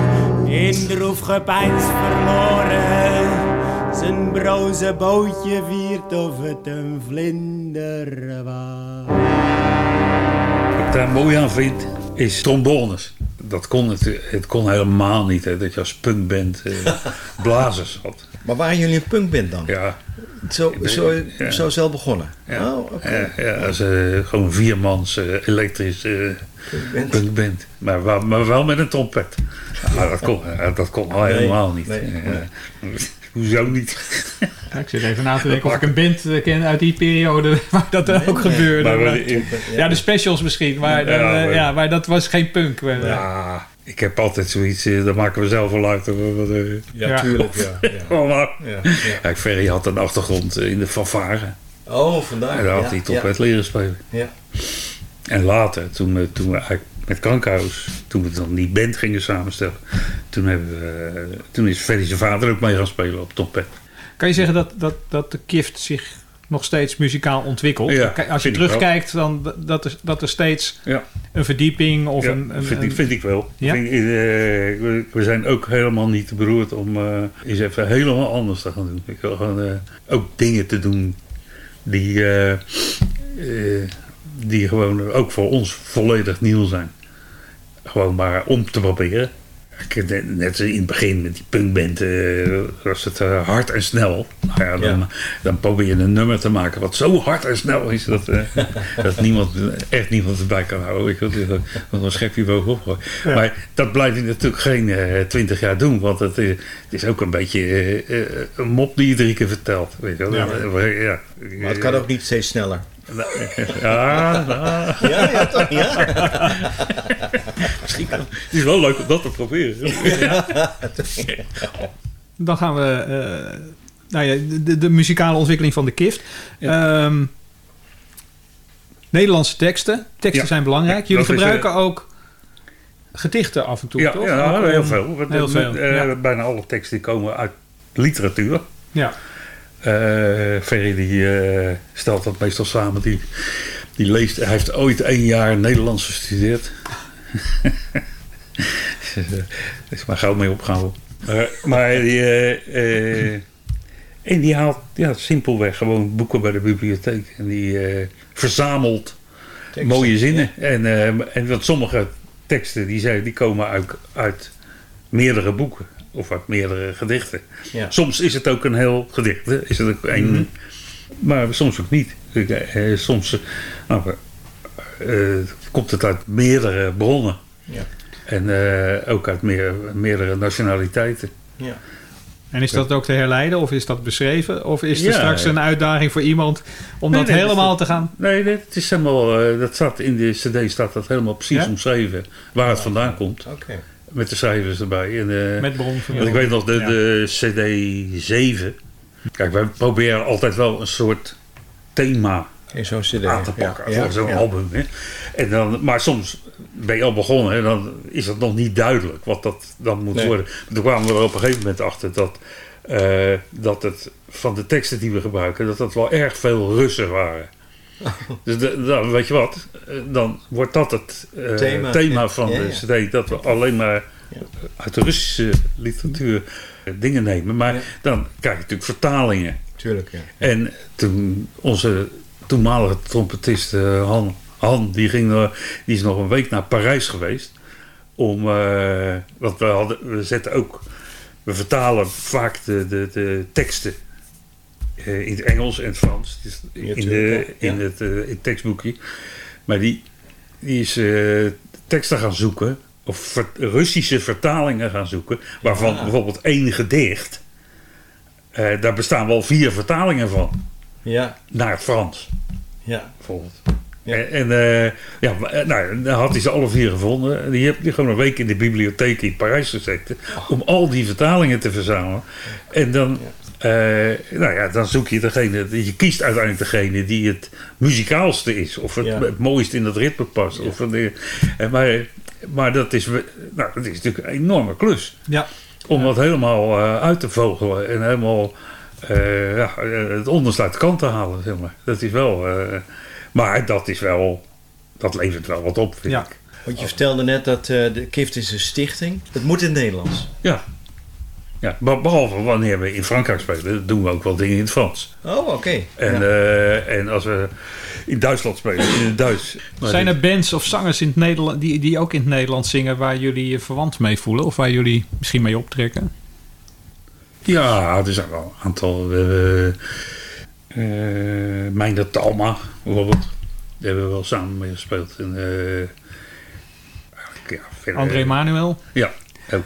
in droef gepeins verloren. Zijn broze bootje viert of het een vlinder was.
Wat ik daar mooi aan vind, is trombones. Dat kon het, het kon helemaal niet, hè, dat je als punkband eh, blazers had.
Maar waren jullie een punkband dan?
Ja,
Zo, zo,
Ja.
zo zelf begonnen?
ja,
Oh, oké.
ja, ja als, eh, gewoon viermans eh elektrisch eh,
Punkband.
punkband. Maar, wel- maar wel met een trompet. Ja, dat kon, dat kon al helemaal niet.
nee.
Hoezo niet?
Ja, ik zit even na te denken of ik een band ken uit die periode waar dat ook gebeurde.
Maar
ja, de specials misschien, maar, dan,
Ja, maar-
ja, maar dat was geen punk. Maar,
Ja, ik heb altijd zoiets, eh, dat maken we zelf wel uit. eh,
Ja,
Ja.
tuurlijk. Ja, ja.
Maar.
Ja,
Ferry had een achtergrond eh, in de fanfare.
Oh, vandaar.
En daar had
ja,
hij toch
ja.
met leren spelen.
Ja.
En later, toen we, toen we eigenlijk met Krankhuis, toen we dan die band gingen samenstellen, toen, hebben we, toen is Ferry zijn vader ook mee gaan spelen op trompet.
Kan je zeggen dat, dat, dat de Kift zich nog steeds muzikaal ontwikkeld.
Ja,
Als je terugkijkt, dan dat er, dat er steeds
Ja.
een verdieping of
Ja,
een... een,
vind, ik,
een-
vind ik wel.
Ja?
Vind ik, eh, we, zijn ook helemaal niet te beroerd om eh, eens even helemaal anders te gaan doen. Ik wil gewoon eh, ook dingen te doen die, die gewoon ook voor ons volledig nieuw zijn. Gewoon maar om te proberen. Ik, net- in het begin met die punkband eh, was het eh, hard en snel. Nou ja, dan, dan probeer je een nummer te maken wat zo hard en snel is dat, eh, dat niemand, echt niemand erbij kan houden. Wel. Dat dat een schepje bovenop gooien.
Ja.
Maar dat blijf je natuurlijk geen twintig jaar doen, want het, het is ook een beetje een mop die je drie keer vertelt. Weet je wel.
Ja.
Ja.
Maar het kan ook niet steeds sneller.
Ja.
Ja, ja, toch? Ja.
Misschien kan Het is wel leuk om dat te proberen.
Dan gaan we... eh, nou ja, de, de muzikale ontwikkeling van de KIFT. Ehm, Nederlandse teksten. Teksten
Ja.
zijn belangrijk.
Ja,
Jullie
dat is,
gebruiken ook gedichten af en toe,
Ja,
toch?
ja heel veel.
Heel
eh,
veel,
eh,
ja.
Bijna alle teksten die komen uit literatuur.
Ja.
Eh, Ferry die eh, stelt dat meestal samen. Die, die leest, hij heeft ooit één jaar Nederlands gestudeerd. is maar gauw mee opgehouden. Maar, maar die, eh, eh, en die haalt ja, simpelweg gewoon boeken bij de bibliotheek. En die eh, verzamelt mooie zinnen. En, eh, en sommige teksten die, zijn, die komen uit, uit meerdere boeken. Of uit meerdere gedichten.
Ja.
Soms is het ook een heel gedicht. hè. Is het ook één,
Mhm.
Maar soms ook niet. Ik, eh, soms eh, nou, eh, komt het uit meerdere bronnen.
Ja.
En eh, ook uit meer, meerdere nationaliteiten.
Ja.
En is dat ook te herleiden of is dat beschreven? Of is er
Ja,
straks een uitdaging voor iemand om
Nee,
dat
nee,
helemaal
dat-
te gaan...
Nee, nee, het is helemaal, eh, dat staat in de cd staat dat helemaal precies omschreven waar het vandaan komt.
Oké.
Met de cijfers erbij. En, eh,
Met bronvermelding.
ik weet nog, de,
Ja.
de cd 7. Kijk, wij proberen altijd wel een soort thema
In zo'n cd.
aan te pakken
Ja,
voor zo'n
ja.
album. Hè. En dan, maar soms ben je al begonnen en dan is het nog niet duidelijk wat dat dan moet
Nee.
worden. Toen kwamen we er op een gegeven moment achter dat, eh, dat het van de teksten die we gebruiken, dat dat wel erg veel Russen waren. Dus de- dan weet je wat, eh, dan wordt dat het eh,
Thema,
van
Ja,
de
ja.
CD. Dat we alleen maar uit de Russische literatuur eh, dingen nemen. Maar dan krijg je natuurlijk vertalingen.
Tuurlijk, ja.
En toen onze toenmalige trompetist Han, Han die, ging, die is nog een week naar Parijs geweest. Om, want we, hadden, we zetten ook, we vertalen vaak de, de, de teksten eh, in het Engels en het Frans. Dus in, de,
ja.
in, het, eh, in het tekstboekje. Maar die, die is eh, teksten gaan zoeken, of ver- Russische vertalingen gaan zoeken, waarvan
Ja.
bijvoorbeeld één gedicht. Daar bestaan wel vier vertalingen van.
Ja.
Naar het Frans.
Ja.
Bijvoorbeeld. En, en ja, nou, dan had hij ze alle vier gevonden. En die heb je gewoon een week in de bibliotheek in Parijs gezeten. Om al die vertalingen te verzamelen. En dan, eh, nou ja, dan zoek je degene. Je kiest uiteindelijk degene die het muzikaalste is. Of het,
Ja.
het mooist in het ritme past. Of een, eh, maar, maar dat is, nou, dat is natuurlijk een enorme klus.
Ja.
Om dat helemaal eh, uit te vogelen. En helemaal eh, ja, het onderste uit de kant te halen. Zeg maar. Dat is wel... eh, maar dat is wel... Dat levert wel wat op, vind
Ja.
ik.
Want je vertelde net dat eh, de KIFT is een stichting. Het moet in het Nederlands.
Ja. Ja. be- Behalve wanneer we in Frankrijk spelen, doen we ook wel dingen in het Frans.
Oh, oké.
En,
Ja.
eh, en als we in Duitsland spelen, in het Duits. Maar
Zijn er bands of zangers in het Nederland, die, die ook in het Nederlands zingen... waar jullie je verwant mee voelen? Of waar jullie misschien mee optrekken?
Ja, er zijn wel een aantal. Uh, uh, Talma, bijvoorbeeld. Daar hebben we wel samen mee gespeeld. En, uh,
ja, verder, André Manuel?
Ja, ook.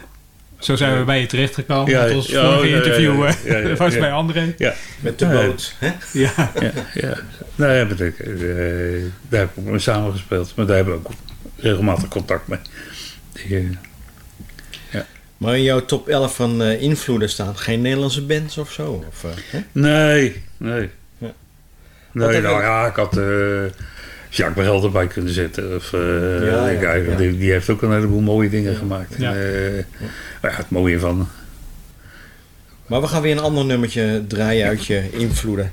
Zo zijn we bij je terechtgekomen.
Ja,
want ons
ja,
vorige
ja,
interview
ja,
eh,
ja, ja,
was
ja.
bij André.
Ja.
Met de boot. hè?
Ja.
ja, ja. Nou, ja, uh, daar heb ik mee samen gespeeld. Maar daar hebben we ook regelmatig contact mee. Die, uh, ja.
Maar in jouw top 11 van uh, invloeden staan geen Nederlandse bands of zo? Of, uh,
nee, nee.
Ja.
Nee, nou ja, ik had uh, Jacques Brel erbij kunnen zetten. Of, uh,
ja, ja,
kijk,
ja.
Die, die, heeft ook een heleboel mooie dingen gemaakt.
Ja.
En, uh, maar ja, het mooie van...
Maar we gaan weer een ander nummertje draaien uit je invloeden.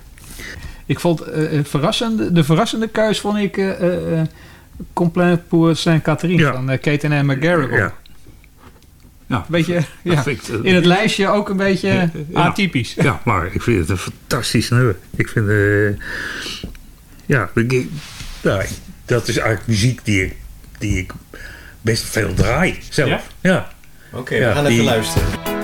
Ik vond eh, eh, verrassende, de verrassende keus vond ik eh eh, eh, Complaint pour Saint Catherine
Ja.
van uh, Kate en McGarrigle.
Ja. Ja,
Beetje, ja,
vind eh,
in het lijstje ook een beetje
Ja.
atypisch.
Ja, maar ik vind het een fantastisch nummer. Ik vind... eh ja, ik- ja, dat is eigenlijk muziek die ik, die ik best veel draai zelf.
Ja?
Ja.
Oké, we gaan even luisteren.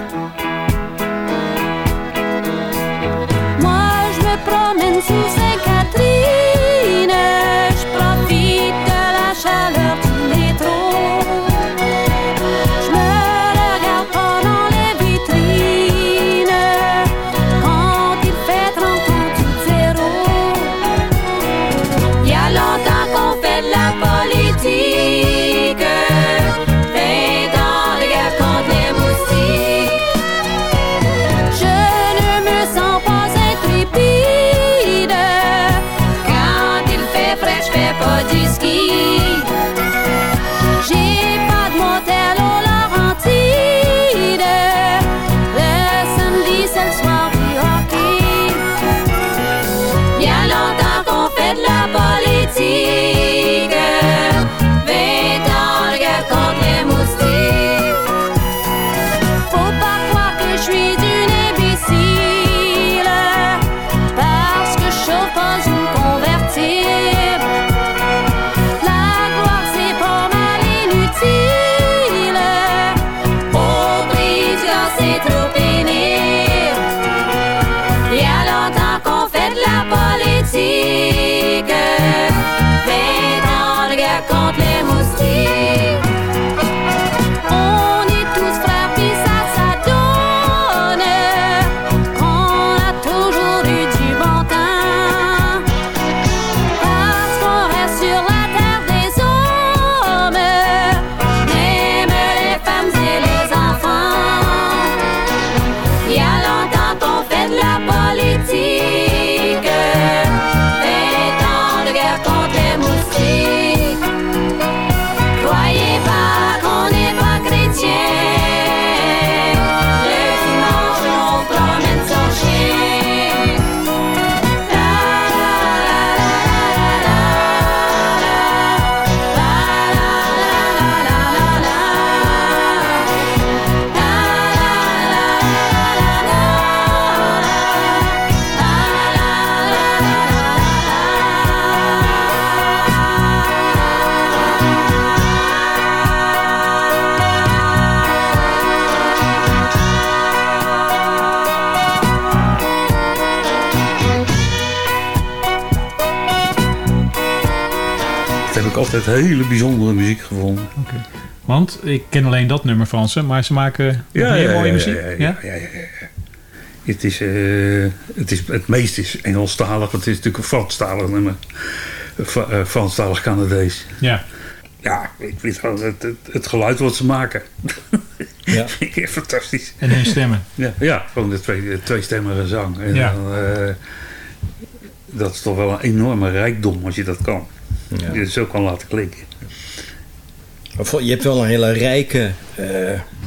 Altijd hele bijzondere muziek gevonden.
Want ik ken alleen dat nummer van ze, maar ze maken nog meer mooie muziek.
Ja, ja, ja, ja, ja, ja. Het, is, eh, het, is, het meest is Engelstalig, want het is natuurlijk een Franstalig nummer. Eh, Franstalig Canadees.
Ja.
Ja, ik weet wel, het, het, het geluid wat ze maken.
Ja.
vind ik fantastisch.
En hun stemmen.
Ja, ja gewoon de twee, de tweestemmige zang. En
Ja.
dan, eh, dat is toch wel een enorme rijkdom als je dat kan.
Ja.
Je het zo kan laten klinken.
Je hebt wel een hele rijke eh,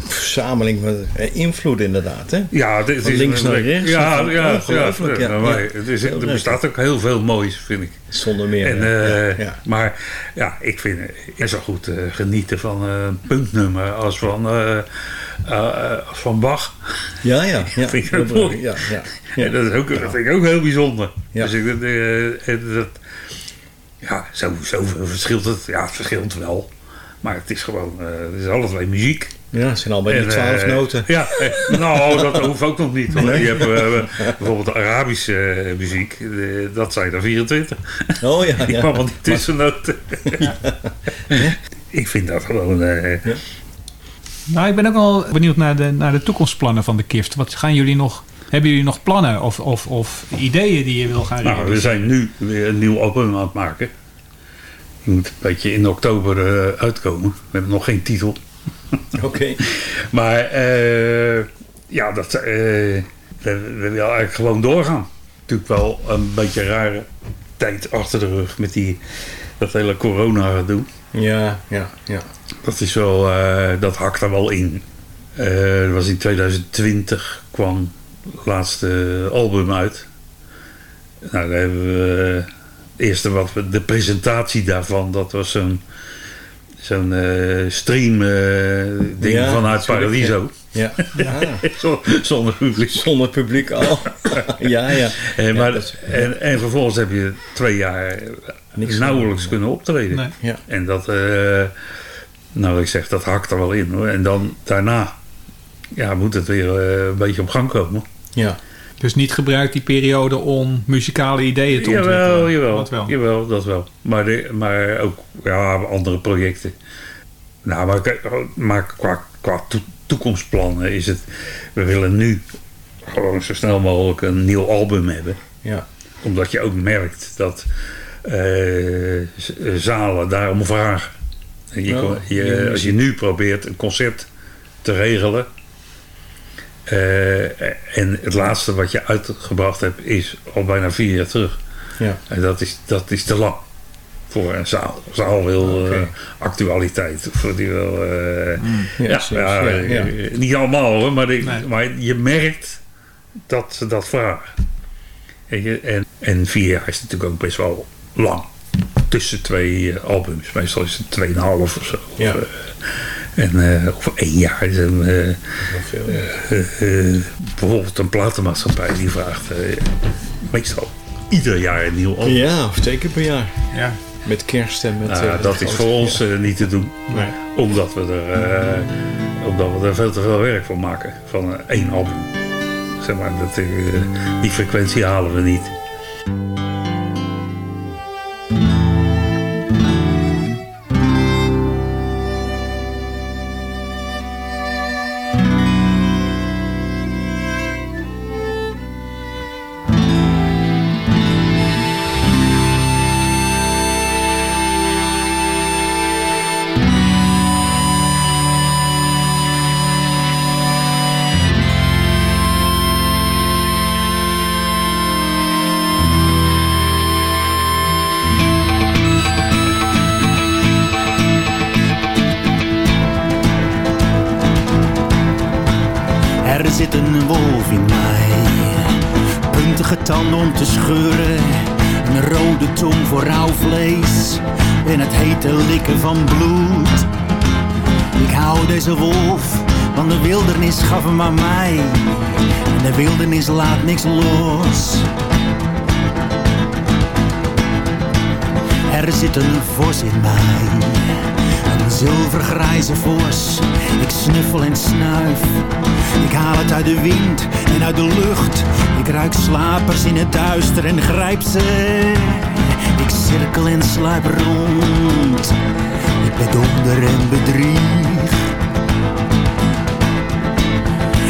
verzameling van eh, invloed inderdaad, hè?
Ja, dit
Van
is
links naar rechts.
Ja,
Van-
ja,
ongelooflijk.
ja,
Ja.
Het is, er bestaat ook heel veel moois, vind ik.
Zonder meer.
En, eh,
Ja, ja.
Maar ja, ik vind het zo goed eh, genieten van eh, een puntnummer als van, eh, eh, als van Bach.
Ja, ja. ja.
vind ik ook mooi.
Ja, ja.
En dat, is ook, dat vind ik ook heel bijzonder.
Ja.
Dus ik, dat, ja, zo, zoveel verschilt het. Ja, het verschilt wel. Maar het is gewoon, eh, het is alle twee muziek.
Ja, het zijn al bij die
En,
twaalf
eh,
noten.
Ja, eh, nou, dat hoeft ook nog niet.
Nee.
Je hebt bijvoorbeeld de Arabische muziek, dat zijn er 24.
Oh ja,
Die
ja.
kwam die tussennoten. Ik vind dat gewoon... eh,
Nou, ik ben ook wel benieuwd naar de, naar de toekomstplannen van de KIFT. Wat gaan jullie nog... Hebben jullie nog plannen of, of, of ideeën die je wil gaan
Nou, we zijn nu weer een nieuw album aan het maken. Die moet een beetje in oktober eh, uitkomen. We hebben nog geen titel.
Oké.
Maar eh, ja, dat, eh, we, we willen eigenlijk gewoon doorgaan. Natuurlijk wel een beetje een rare tijd achter de rug met die, dat hele corona doen.
Ja, ja, ja.
Dat is wel, eh, dat hakt er wel in. Eh, dat was in 2020 kwam laatste album uit. Nou, daar hebben we... eh, Het eerste wat we... De presentatie daarvan, dat was zo'n... Zo'n eh, stream eh, ding
Ja,
vanuit Paradiso.
Ja. Ja.
Zo- Zonder publiek.
Zonder publiek al. ja, ja.
En, maar, en, en vervolgens heb je twee jaar
Niks
nauwelijks kunnen optreden.
Nee.
Ja.
En dat, eh, nou ik zeg, dat hakt er wel in hoor. En dan daarna ja, moet het weer eh, een beetje op gang komen.
Ja.
Dus niet gebruikt die periode om muzikale ideeën te
Jawel,
ontwikkelen.
jawel,
Dat wel.
jawel, dat wel. Maar, de, maar ook ja, andere projecten. Nou, maar, maar qua, qua to- toekomstplannen is het... We willen nu gewoon zo snel mogelijk een nieuw album hebben.
Ja.
Omdat je ook merkt dat eh, z- zalen daarom vragen. En Je, je- als je nu probeert een concert te regelen. Eh, en het laatste wat je uitgebracht hebt is al bijna vier jaar terug.
Ja.
En dat is, dat is te lang voor een zaal. Zaal wil
Oké.
eh, actualiteit. Of die wil, eh,
Ja,
ja, niet allemaal hoor, maar, de-
Nee.
maar je merkt dat ze dat vragen. En, en vier jaar is natuurlijk ook best wel lang. Tussen twee eh, albums. Meestal is het tweeënhalf of zo.
Ja.
Of, eh, en, eh, of één jaar. is eh, bijvoorbeeld een platenmaatschappij die vraagt eh, meestal ieder jaar een nieuw album.
Ja, of twee keer per jaar.
Ja.
Met kerst en met...
Nou, dat is voor ons niet te doen.
Nee.
Omdat we er, eh, omdat we er veel te veel werk van maken. Van één album. Zeg maar, dat, die frequentie halen we niet.
Om te scheuren. Een rode tong voor rauw vlees. En het hete likken van bloed. Ik hou deze wolf, want de wildernis gaf hem aan mij. En de wildernis laat niks los. Er zit een vos in mij. Een zilvergrijze vos. Ik snuffel en snuif. Ik haal het uit de wind en uit de lucht. Ik ruik slapers in het duister en grijp ze. Ik cirkel en sluip rond. Ik bedonder en bedrieg.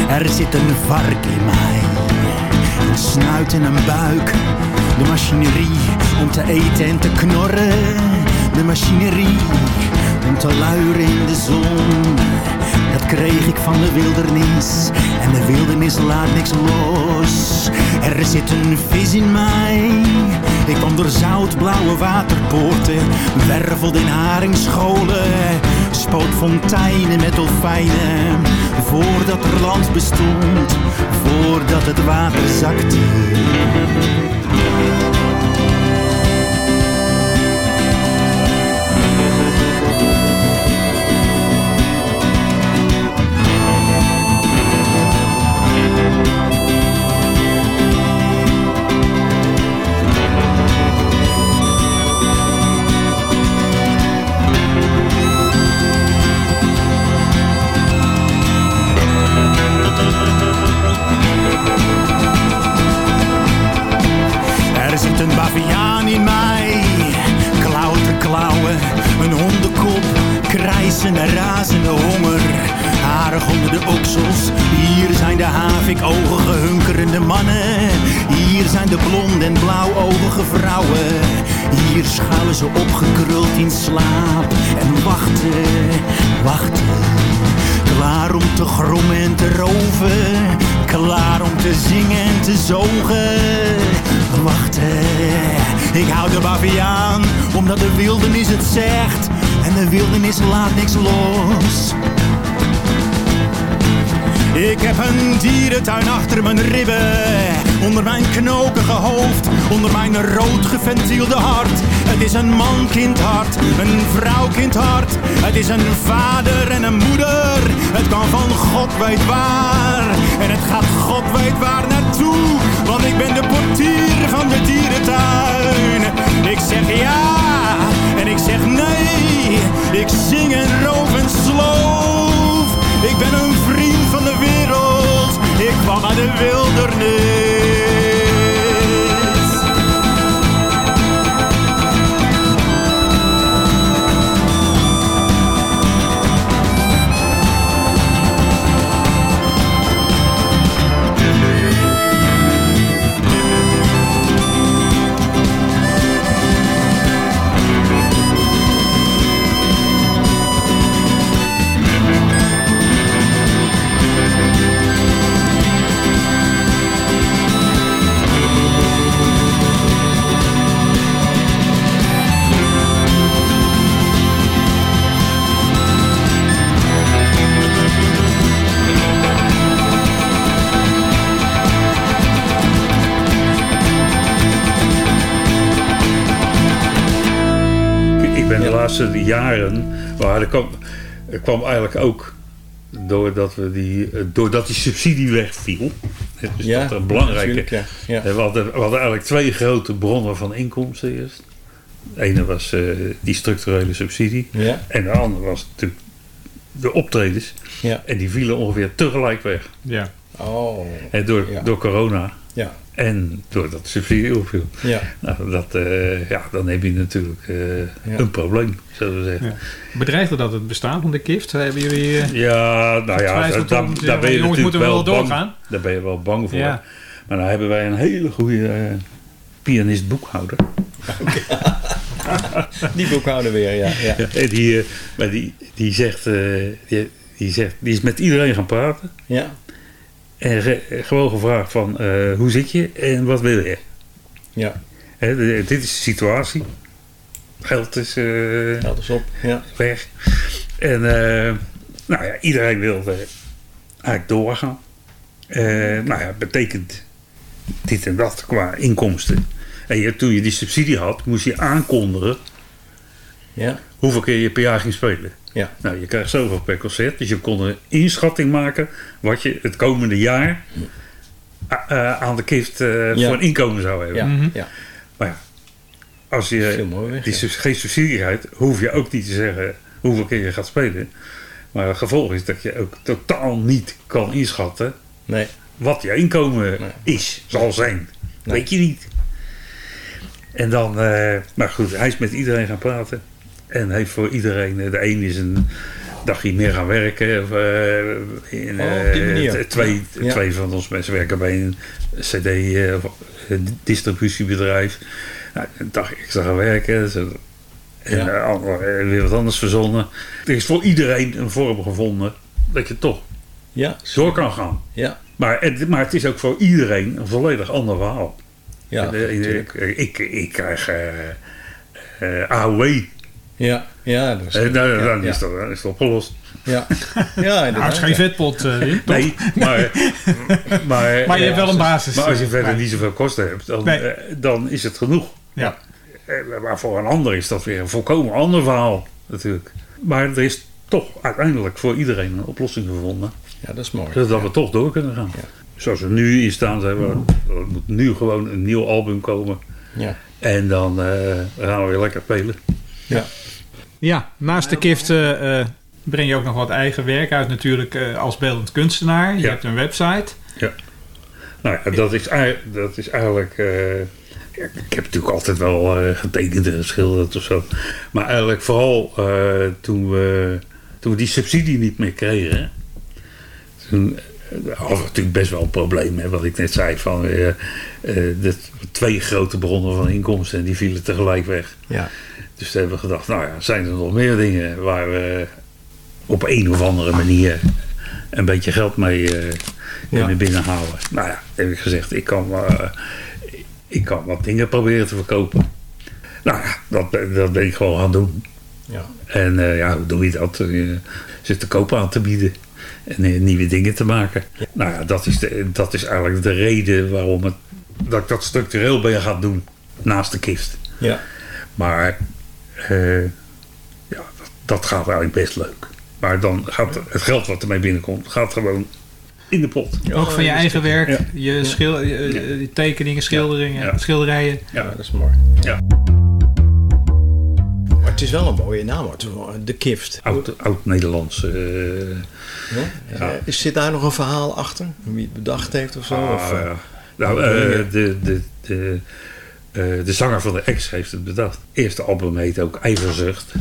Er zit een vark in mij. Een snuit en een buik. De machinerie om te eten en te knorren. De machinerie om te luieren in de zon. Dat kreeg ik van de wildernis. En de wildernis laat niks los. Er zit een vis in mij. Ik kwam door zoutblauwe waterpoorten. Wervelde in haringscholen. Spoot fonteinen met dolfijnen. Voordat er land bestond. Voordat het water zakte. Een dierentuin achter mijn ribben. Onder mijn knokige hoofd, onder mijn rood geventielde hart. Het is een man-kind hart, een vrouw-kind hart. Het is een vader en een moeder. Het kan van God weet waar. En het gaat God weet waar naartoe. Want ik ben de portier van de dierentuin. Ik zeg ja en ik zeg nee. Ik zing en roof en sloof. Ik ben een vriend van de wereld. Ik kwam uit de wildernis.
Jaren, maar dat kwam, kwam eigenlijk ook doordat, we die, eh, doordat die subsidie wegviel. Dus
Ja,
dat een belangrijke.
natuurlijk, ja. Ja.
We, hadden, we hadden eigenlijk twee grote bronnen van inkomsten eerst. De ene was eh, die structurele subsidie.
Ja.
En de andere was natuurlijk de optredens.
Ja.
En die vielen ongeveer tegelijk weg.
Ja.
Oh.
En door,
Ja.
door corona.
Ja.
En doordat de subsidie opviel.
Ja.
Nou, dat, eh, ja, dan heb je natuurlijk eh, een probleem, zullen we zeggen.
Ja. Bedreigde dat het bestaan van de kift? Hebben jullie... eh,
Ja, nou ja, daar, daar
zeggen,
ben je
jongens,
natuurlijk
moeten we
wel
wel
bang,
doorgaan?
daar ben je wel bang voor.
Ja.
Maar nou hebben wij een hele goede eh, pianist-boekhouder.
Die boekhouder weer, ja. ja.
en die, eh, maar die, die, zegt, eh, die, die zegt, die is met iedereen gaan praten.
Ja.
En gewoon gevraagd van, eh, hoe zit je en wat wil je?
Ja.
Dit is de situatie. Geld is, eh,
Geld is op, ja.
weg. En eh, nou ja, iedereen wil eh, eigenlijk doorgaan. Nou ja, betekent dit en dat qua inkomsten. En je, toen je die subsidie had, moest je aankondigen
Ja.
hoeveel keer je per jaar ging spelen.
Ja.
Nou, je krijgt zoveel per concert, dus je kon een inschatting maken wat je het komende jaar a- eh, aan de kift eh,
Ja.
voor een inkomen zou hebben.
Ja.
Mhm.
ja.
Maar ja, als je
weg,
die
ja.
geen subsidie krijgt, hoef je ook niet te zeggen hoeveel keer je gaat spelen. Maar het gevolg is dat je ook totaal niet kan inschatten
Nee.
wat je inkomen is, zal zijn. Weet je niet. En dan, eh, maar goed, hij is met iedereen gaan praten. En heeft voor iedereen, eh, de een is een dagje meer gaan werken. Eh, in,
Oh,
eh, twee,
Ja.
twee van ons mensen werken bij een CD-distributiebedrijf. nou, een dag extra gaan werken. Zo. En
Ja.
weer wat anders verzonnen. Er is voor iedereen een vorm gevonden dat je toch
Ja.
door kan gaan.
Ja.
Maar het, maar het is ook voor iedereen een volledig ander verhaal.
Ja,
En, ik, ik, ik krijg eh, AOW.
Ja. Ja, dat is
Eh, nou,
ja,
dan,
ja.
is dat, dan is het opgelost.
Ja. Ja,
Nou, is geen vetpot, eh, Wim, toch?
Nee, maar, maar,
Maar je hebt wel een basis.
Maar als je
eh,
verder niet zoveel kosten hebt, dan,
Nee.
eh, dan is het genoeg.
Ja.
Eh, Maar voor een ander is dat weer een volkomen ander verhaal, natuurlijk. Maar er is toch uiteindelijk voor iedereen een oplossing gevonden.
Ja, dat is mooi.
Zodat we toch door kunnen gaan. Zoals we nu in staan hebben, er moet nu gewoon een nieuw album komen.
Ja.
En dan eh, gaan we weer lekker spelen.
Ja.
Ja, naast de kift eh, eh, breng je ook nog wat eigen werk uit natuurlijk eh, als beeldend kunstenaar. Je
Ja.
hebt een website.
Ja. Nou ja, dat is, dat is eigenlijk... eh, ik heb natuurlijk altijd wel eh, getekend en geschilderd of zo. Maar eigenlijk vooral eh, toen, we, toen we die subsidie niet meer kregen... Toen hadden we natuurlijk best wel een probleem. Hè, wat ik net zei, van eh, eh, de twee grote bronnen van inkomsten... en die vielen tegelijk weg.
Ja.
Dus toen hebben we gedacht, nou ja, zijn er nog meer dingen... waar we op een of andere manier een beetje geld mee eh, kunnen
Ja.
binnenhalen. Nou ja, heb ik gezegd, ik kan, eh, ik kan wat dingen proberen te verkopen. Nou ja, dat, ben- dat ben ik gewoon gaan doen.
Ja.
En eh, ja, hoe doe je dat? Je zit te koop aan te bieden. En nieuwe dingen te maken. Nou ja, dat is, de, dat is eigenlijk de reden waarom het, dat ik dat structureel ben gaan doen. Naast de kist.
Ja.
Maar eh, ja, dat, dat gaat eigenlijk best leuk. Maar dan gaat het geld wat ermee binnenkomt, gaat gewoon in de pot.
Ook van je eigen werk,
Ja.
je, schil, je, je tekeningen, schilderingen, schilderijen.
Ja,
dat is mooi.
Ja.
Maar het is wel een mooie naam, De Kift.
Oud, oud-Nederlands. eh,
Ja?
Ja.
Eh, Zit daar nog een verhaal achter? Wie het bedacht heeft of zo?
Ah,
of,
ja. Nou, eh, de, de, de, eh, de zanger van de ex heeft het bedacht. Het eerste album heet ook IJverzucht.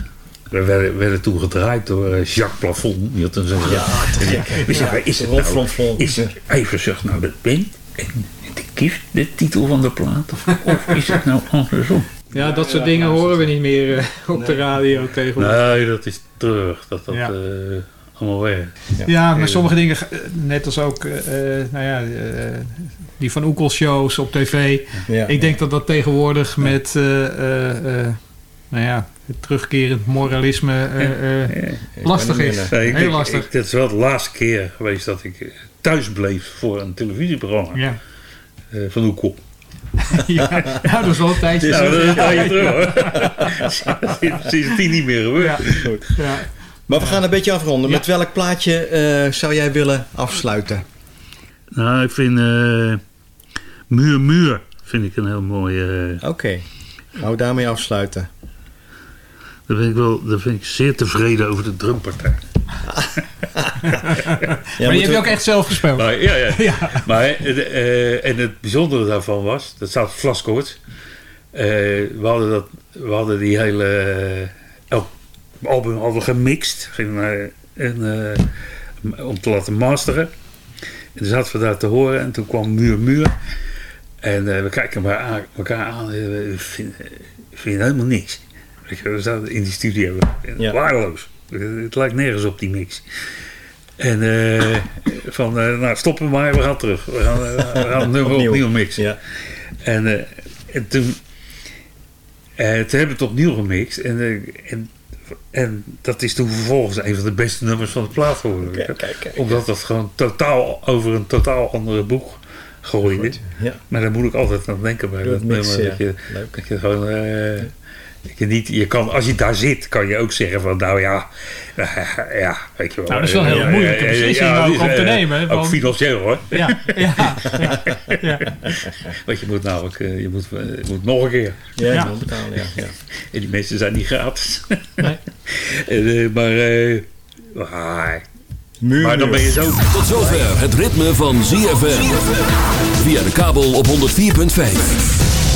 We werden, werden toen gedraaid door eh, Jacques Plafond. Die had een zo'n
Ja.
We zeggen, is het nou, is het IJverzucht nou de band en de kift de titel van de plaat? Of, of is het nou andersom?
Ja, dat soort dingen horen we niet meer eh, op de radio tegenwoordig.
Nee, dat is terug. Dat dat
Ja.
eh, allemaal weg.
Ja, maar sommige dingen, eh, net als ook eh, eh, nou ja, die van Oekel shows op tv.
Ja.
Ik denk dat dat tegenwoordig met eh, eh, eh, nou ja, het terugkerend moralisme eh, eh, lastig is. Heel
denk-
lastig.
ik- dit is wel de laatste keer geweest dat ik thuis bleef voor een televisieprogramma.
Ja.
Eh, van Oekel.
ja, ja, dat is wel een tijdje
Nou, dat is een tijdje terug hoor. Niet meer gebeurd.
Goed.
Ja.
Maar we gaan een beetje afronden. Met welk plaatje eh, zou jij willen afsluiten?
Nou, ik vind eh, Muur Muur vind ik een heel mooi. eh,
Oké, gaan we daarmee afsluiten.
daar, ben ik wel, daar ben ik zeer tevreden over de drumpartij.
maar die heb je ook echt zelf gespeeld.
Maar, ja, ja.
Ja.
Maar, en het bijzondere daarvan was, dat staat. Eh, we, hadden dat, we hadden die hele el- album hadden gemixt en, eh, en, eh, om te laten masteren. En toen zaten we daar te horen en toen kwam Muur Muur. En eh, we kijken elkaar aan, elkaar aan en we vinden, helemaal niks. We zaten in die studio.
Ja.
Waardeloos. Het lijkt nergens op die mix. En eh, van, eh, nou stoppen maar, we gaan terug. We gaan, eh, we gaan het nummer
Opnieuw.
opnieuw, mixen.
Ja.
En, eh, en toen, eh, toen hebben we het opnieuw gemixt. En, eh, en, en dat is toen vervolgens een van de beste nummers van de plaat geworden.
Kijk, kijk, kijk.
Omdat dat gewoon totaal over een totaal andere boeg gooide.
Ja.
Maar daar moet ik altijd aan denken bij dat nummer. Dat je, dat je gewoon... eh, niet, je kan, als je daar zit, kan je ook zeggen van, nou ja, ja, weet je wel.
Nou, dat is wel een hele
Ja,
moeilijke beslissing
ja,
ook om te nemen,
Ook
want-
financieel hoor.
Ja, ja, ja, ja.
Want je moet namelijk, eh, je moet, eh, je moet nog een keer.
Ja,
Ja.
betalen, ja. ja.
En die mensen zijn niet gratis.
Nee.
En, eh, maar, eh, ah,
Muur,
maar dan ben je zo...
Tot zover het ritme van ZFM. Via de kabel op 104.5.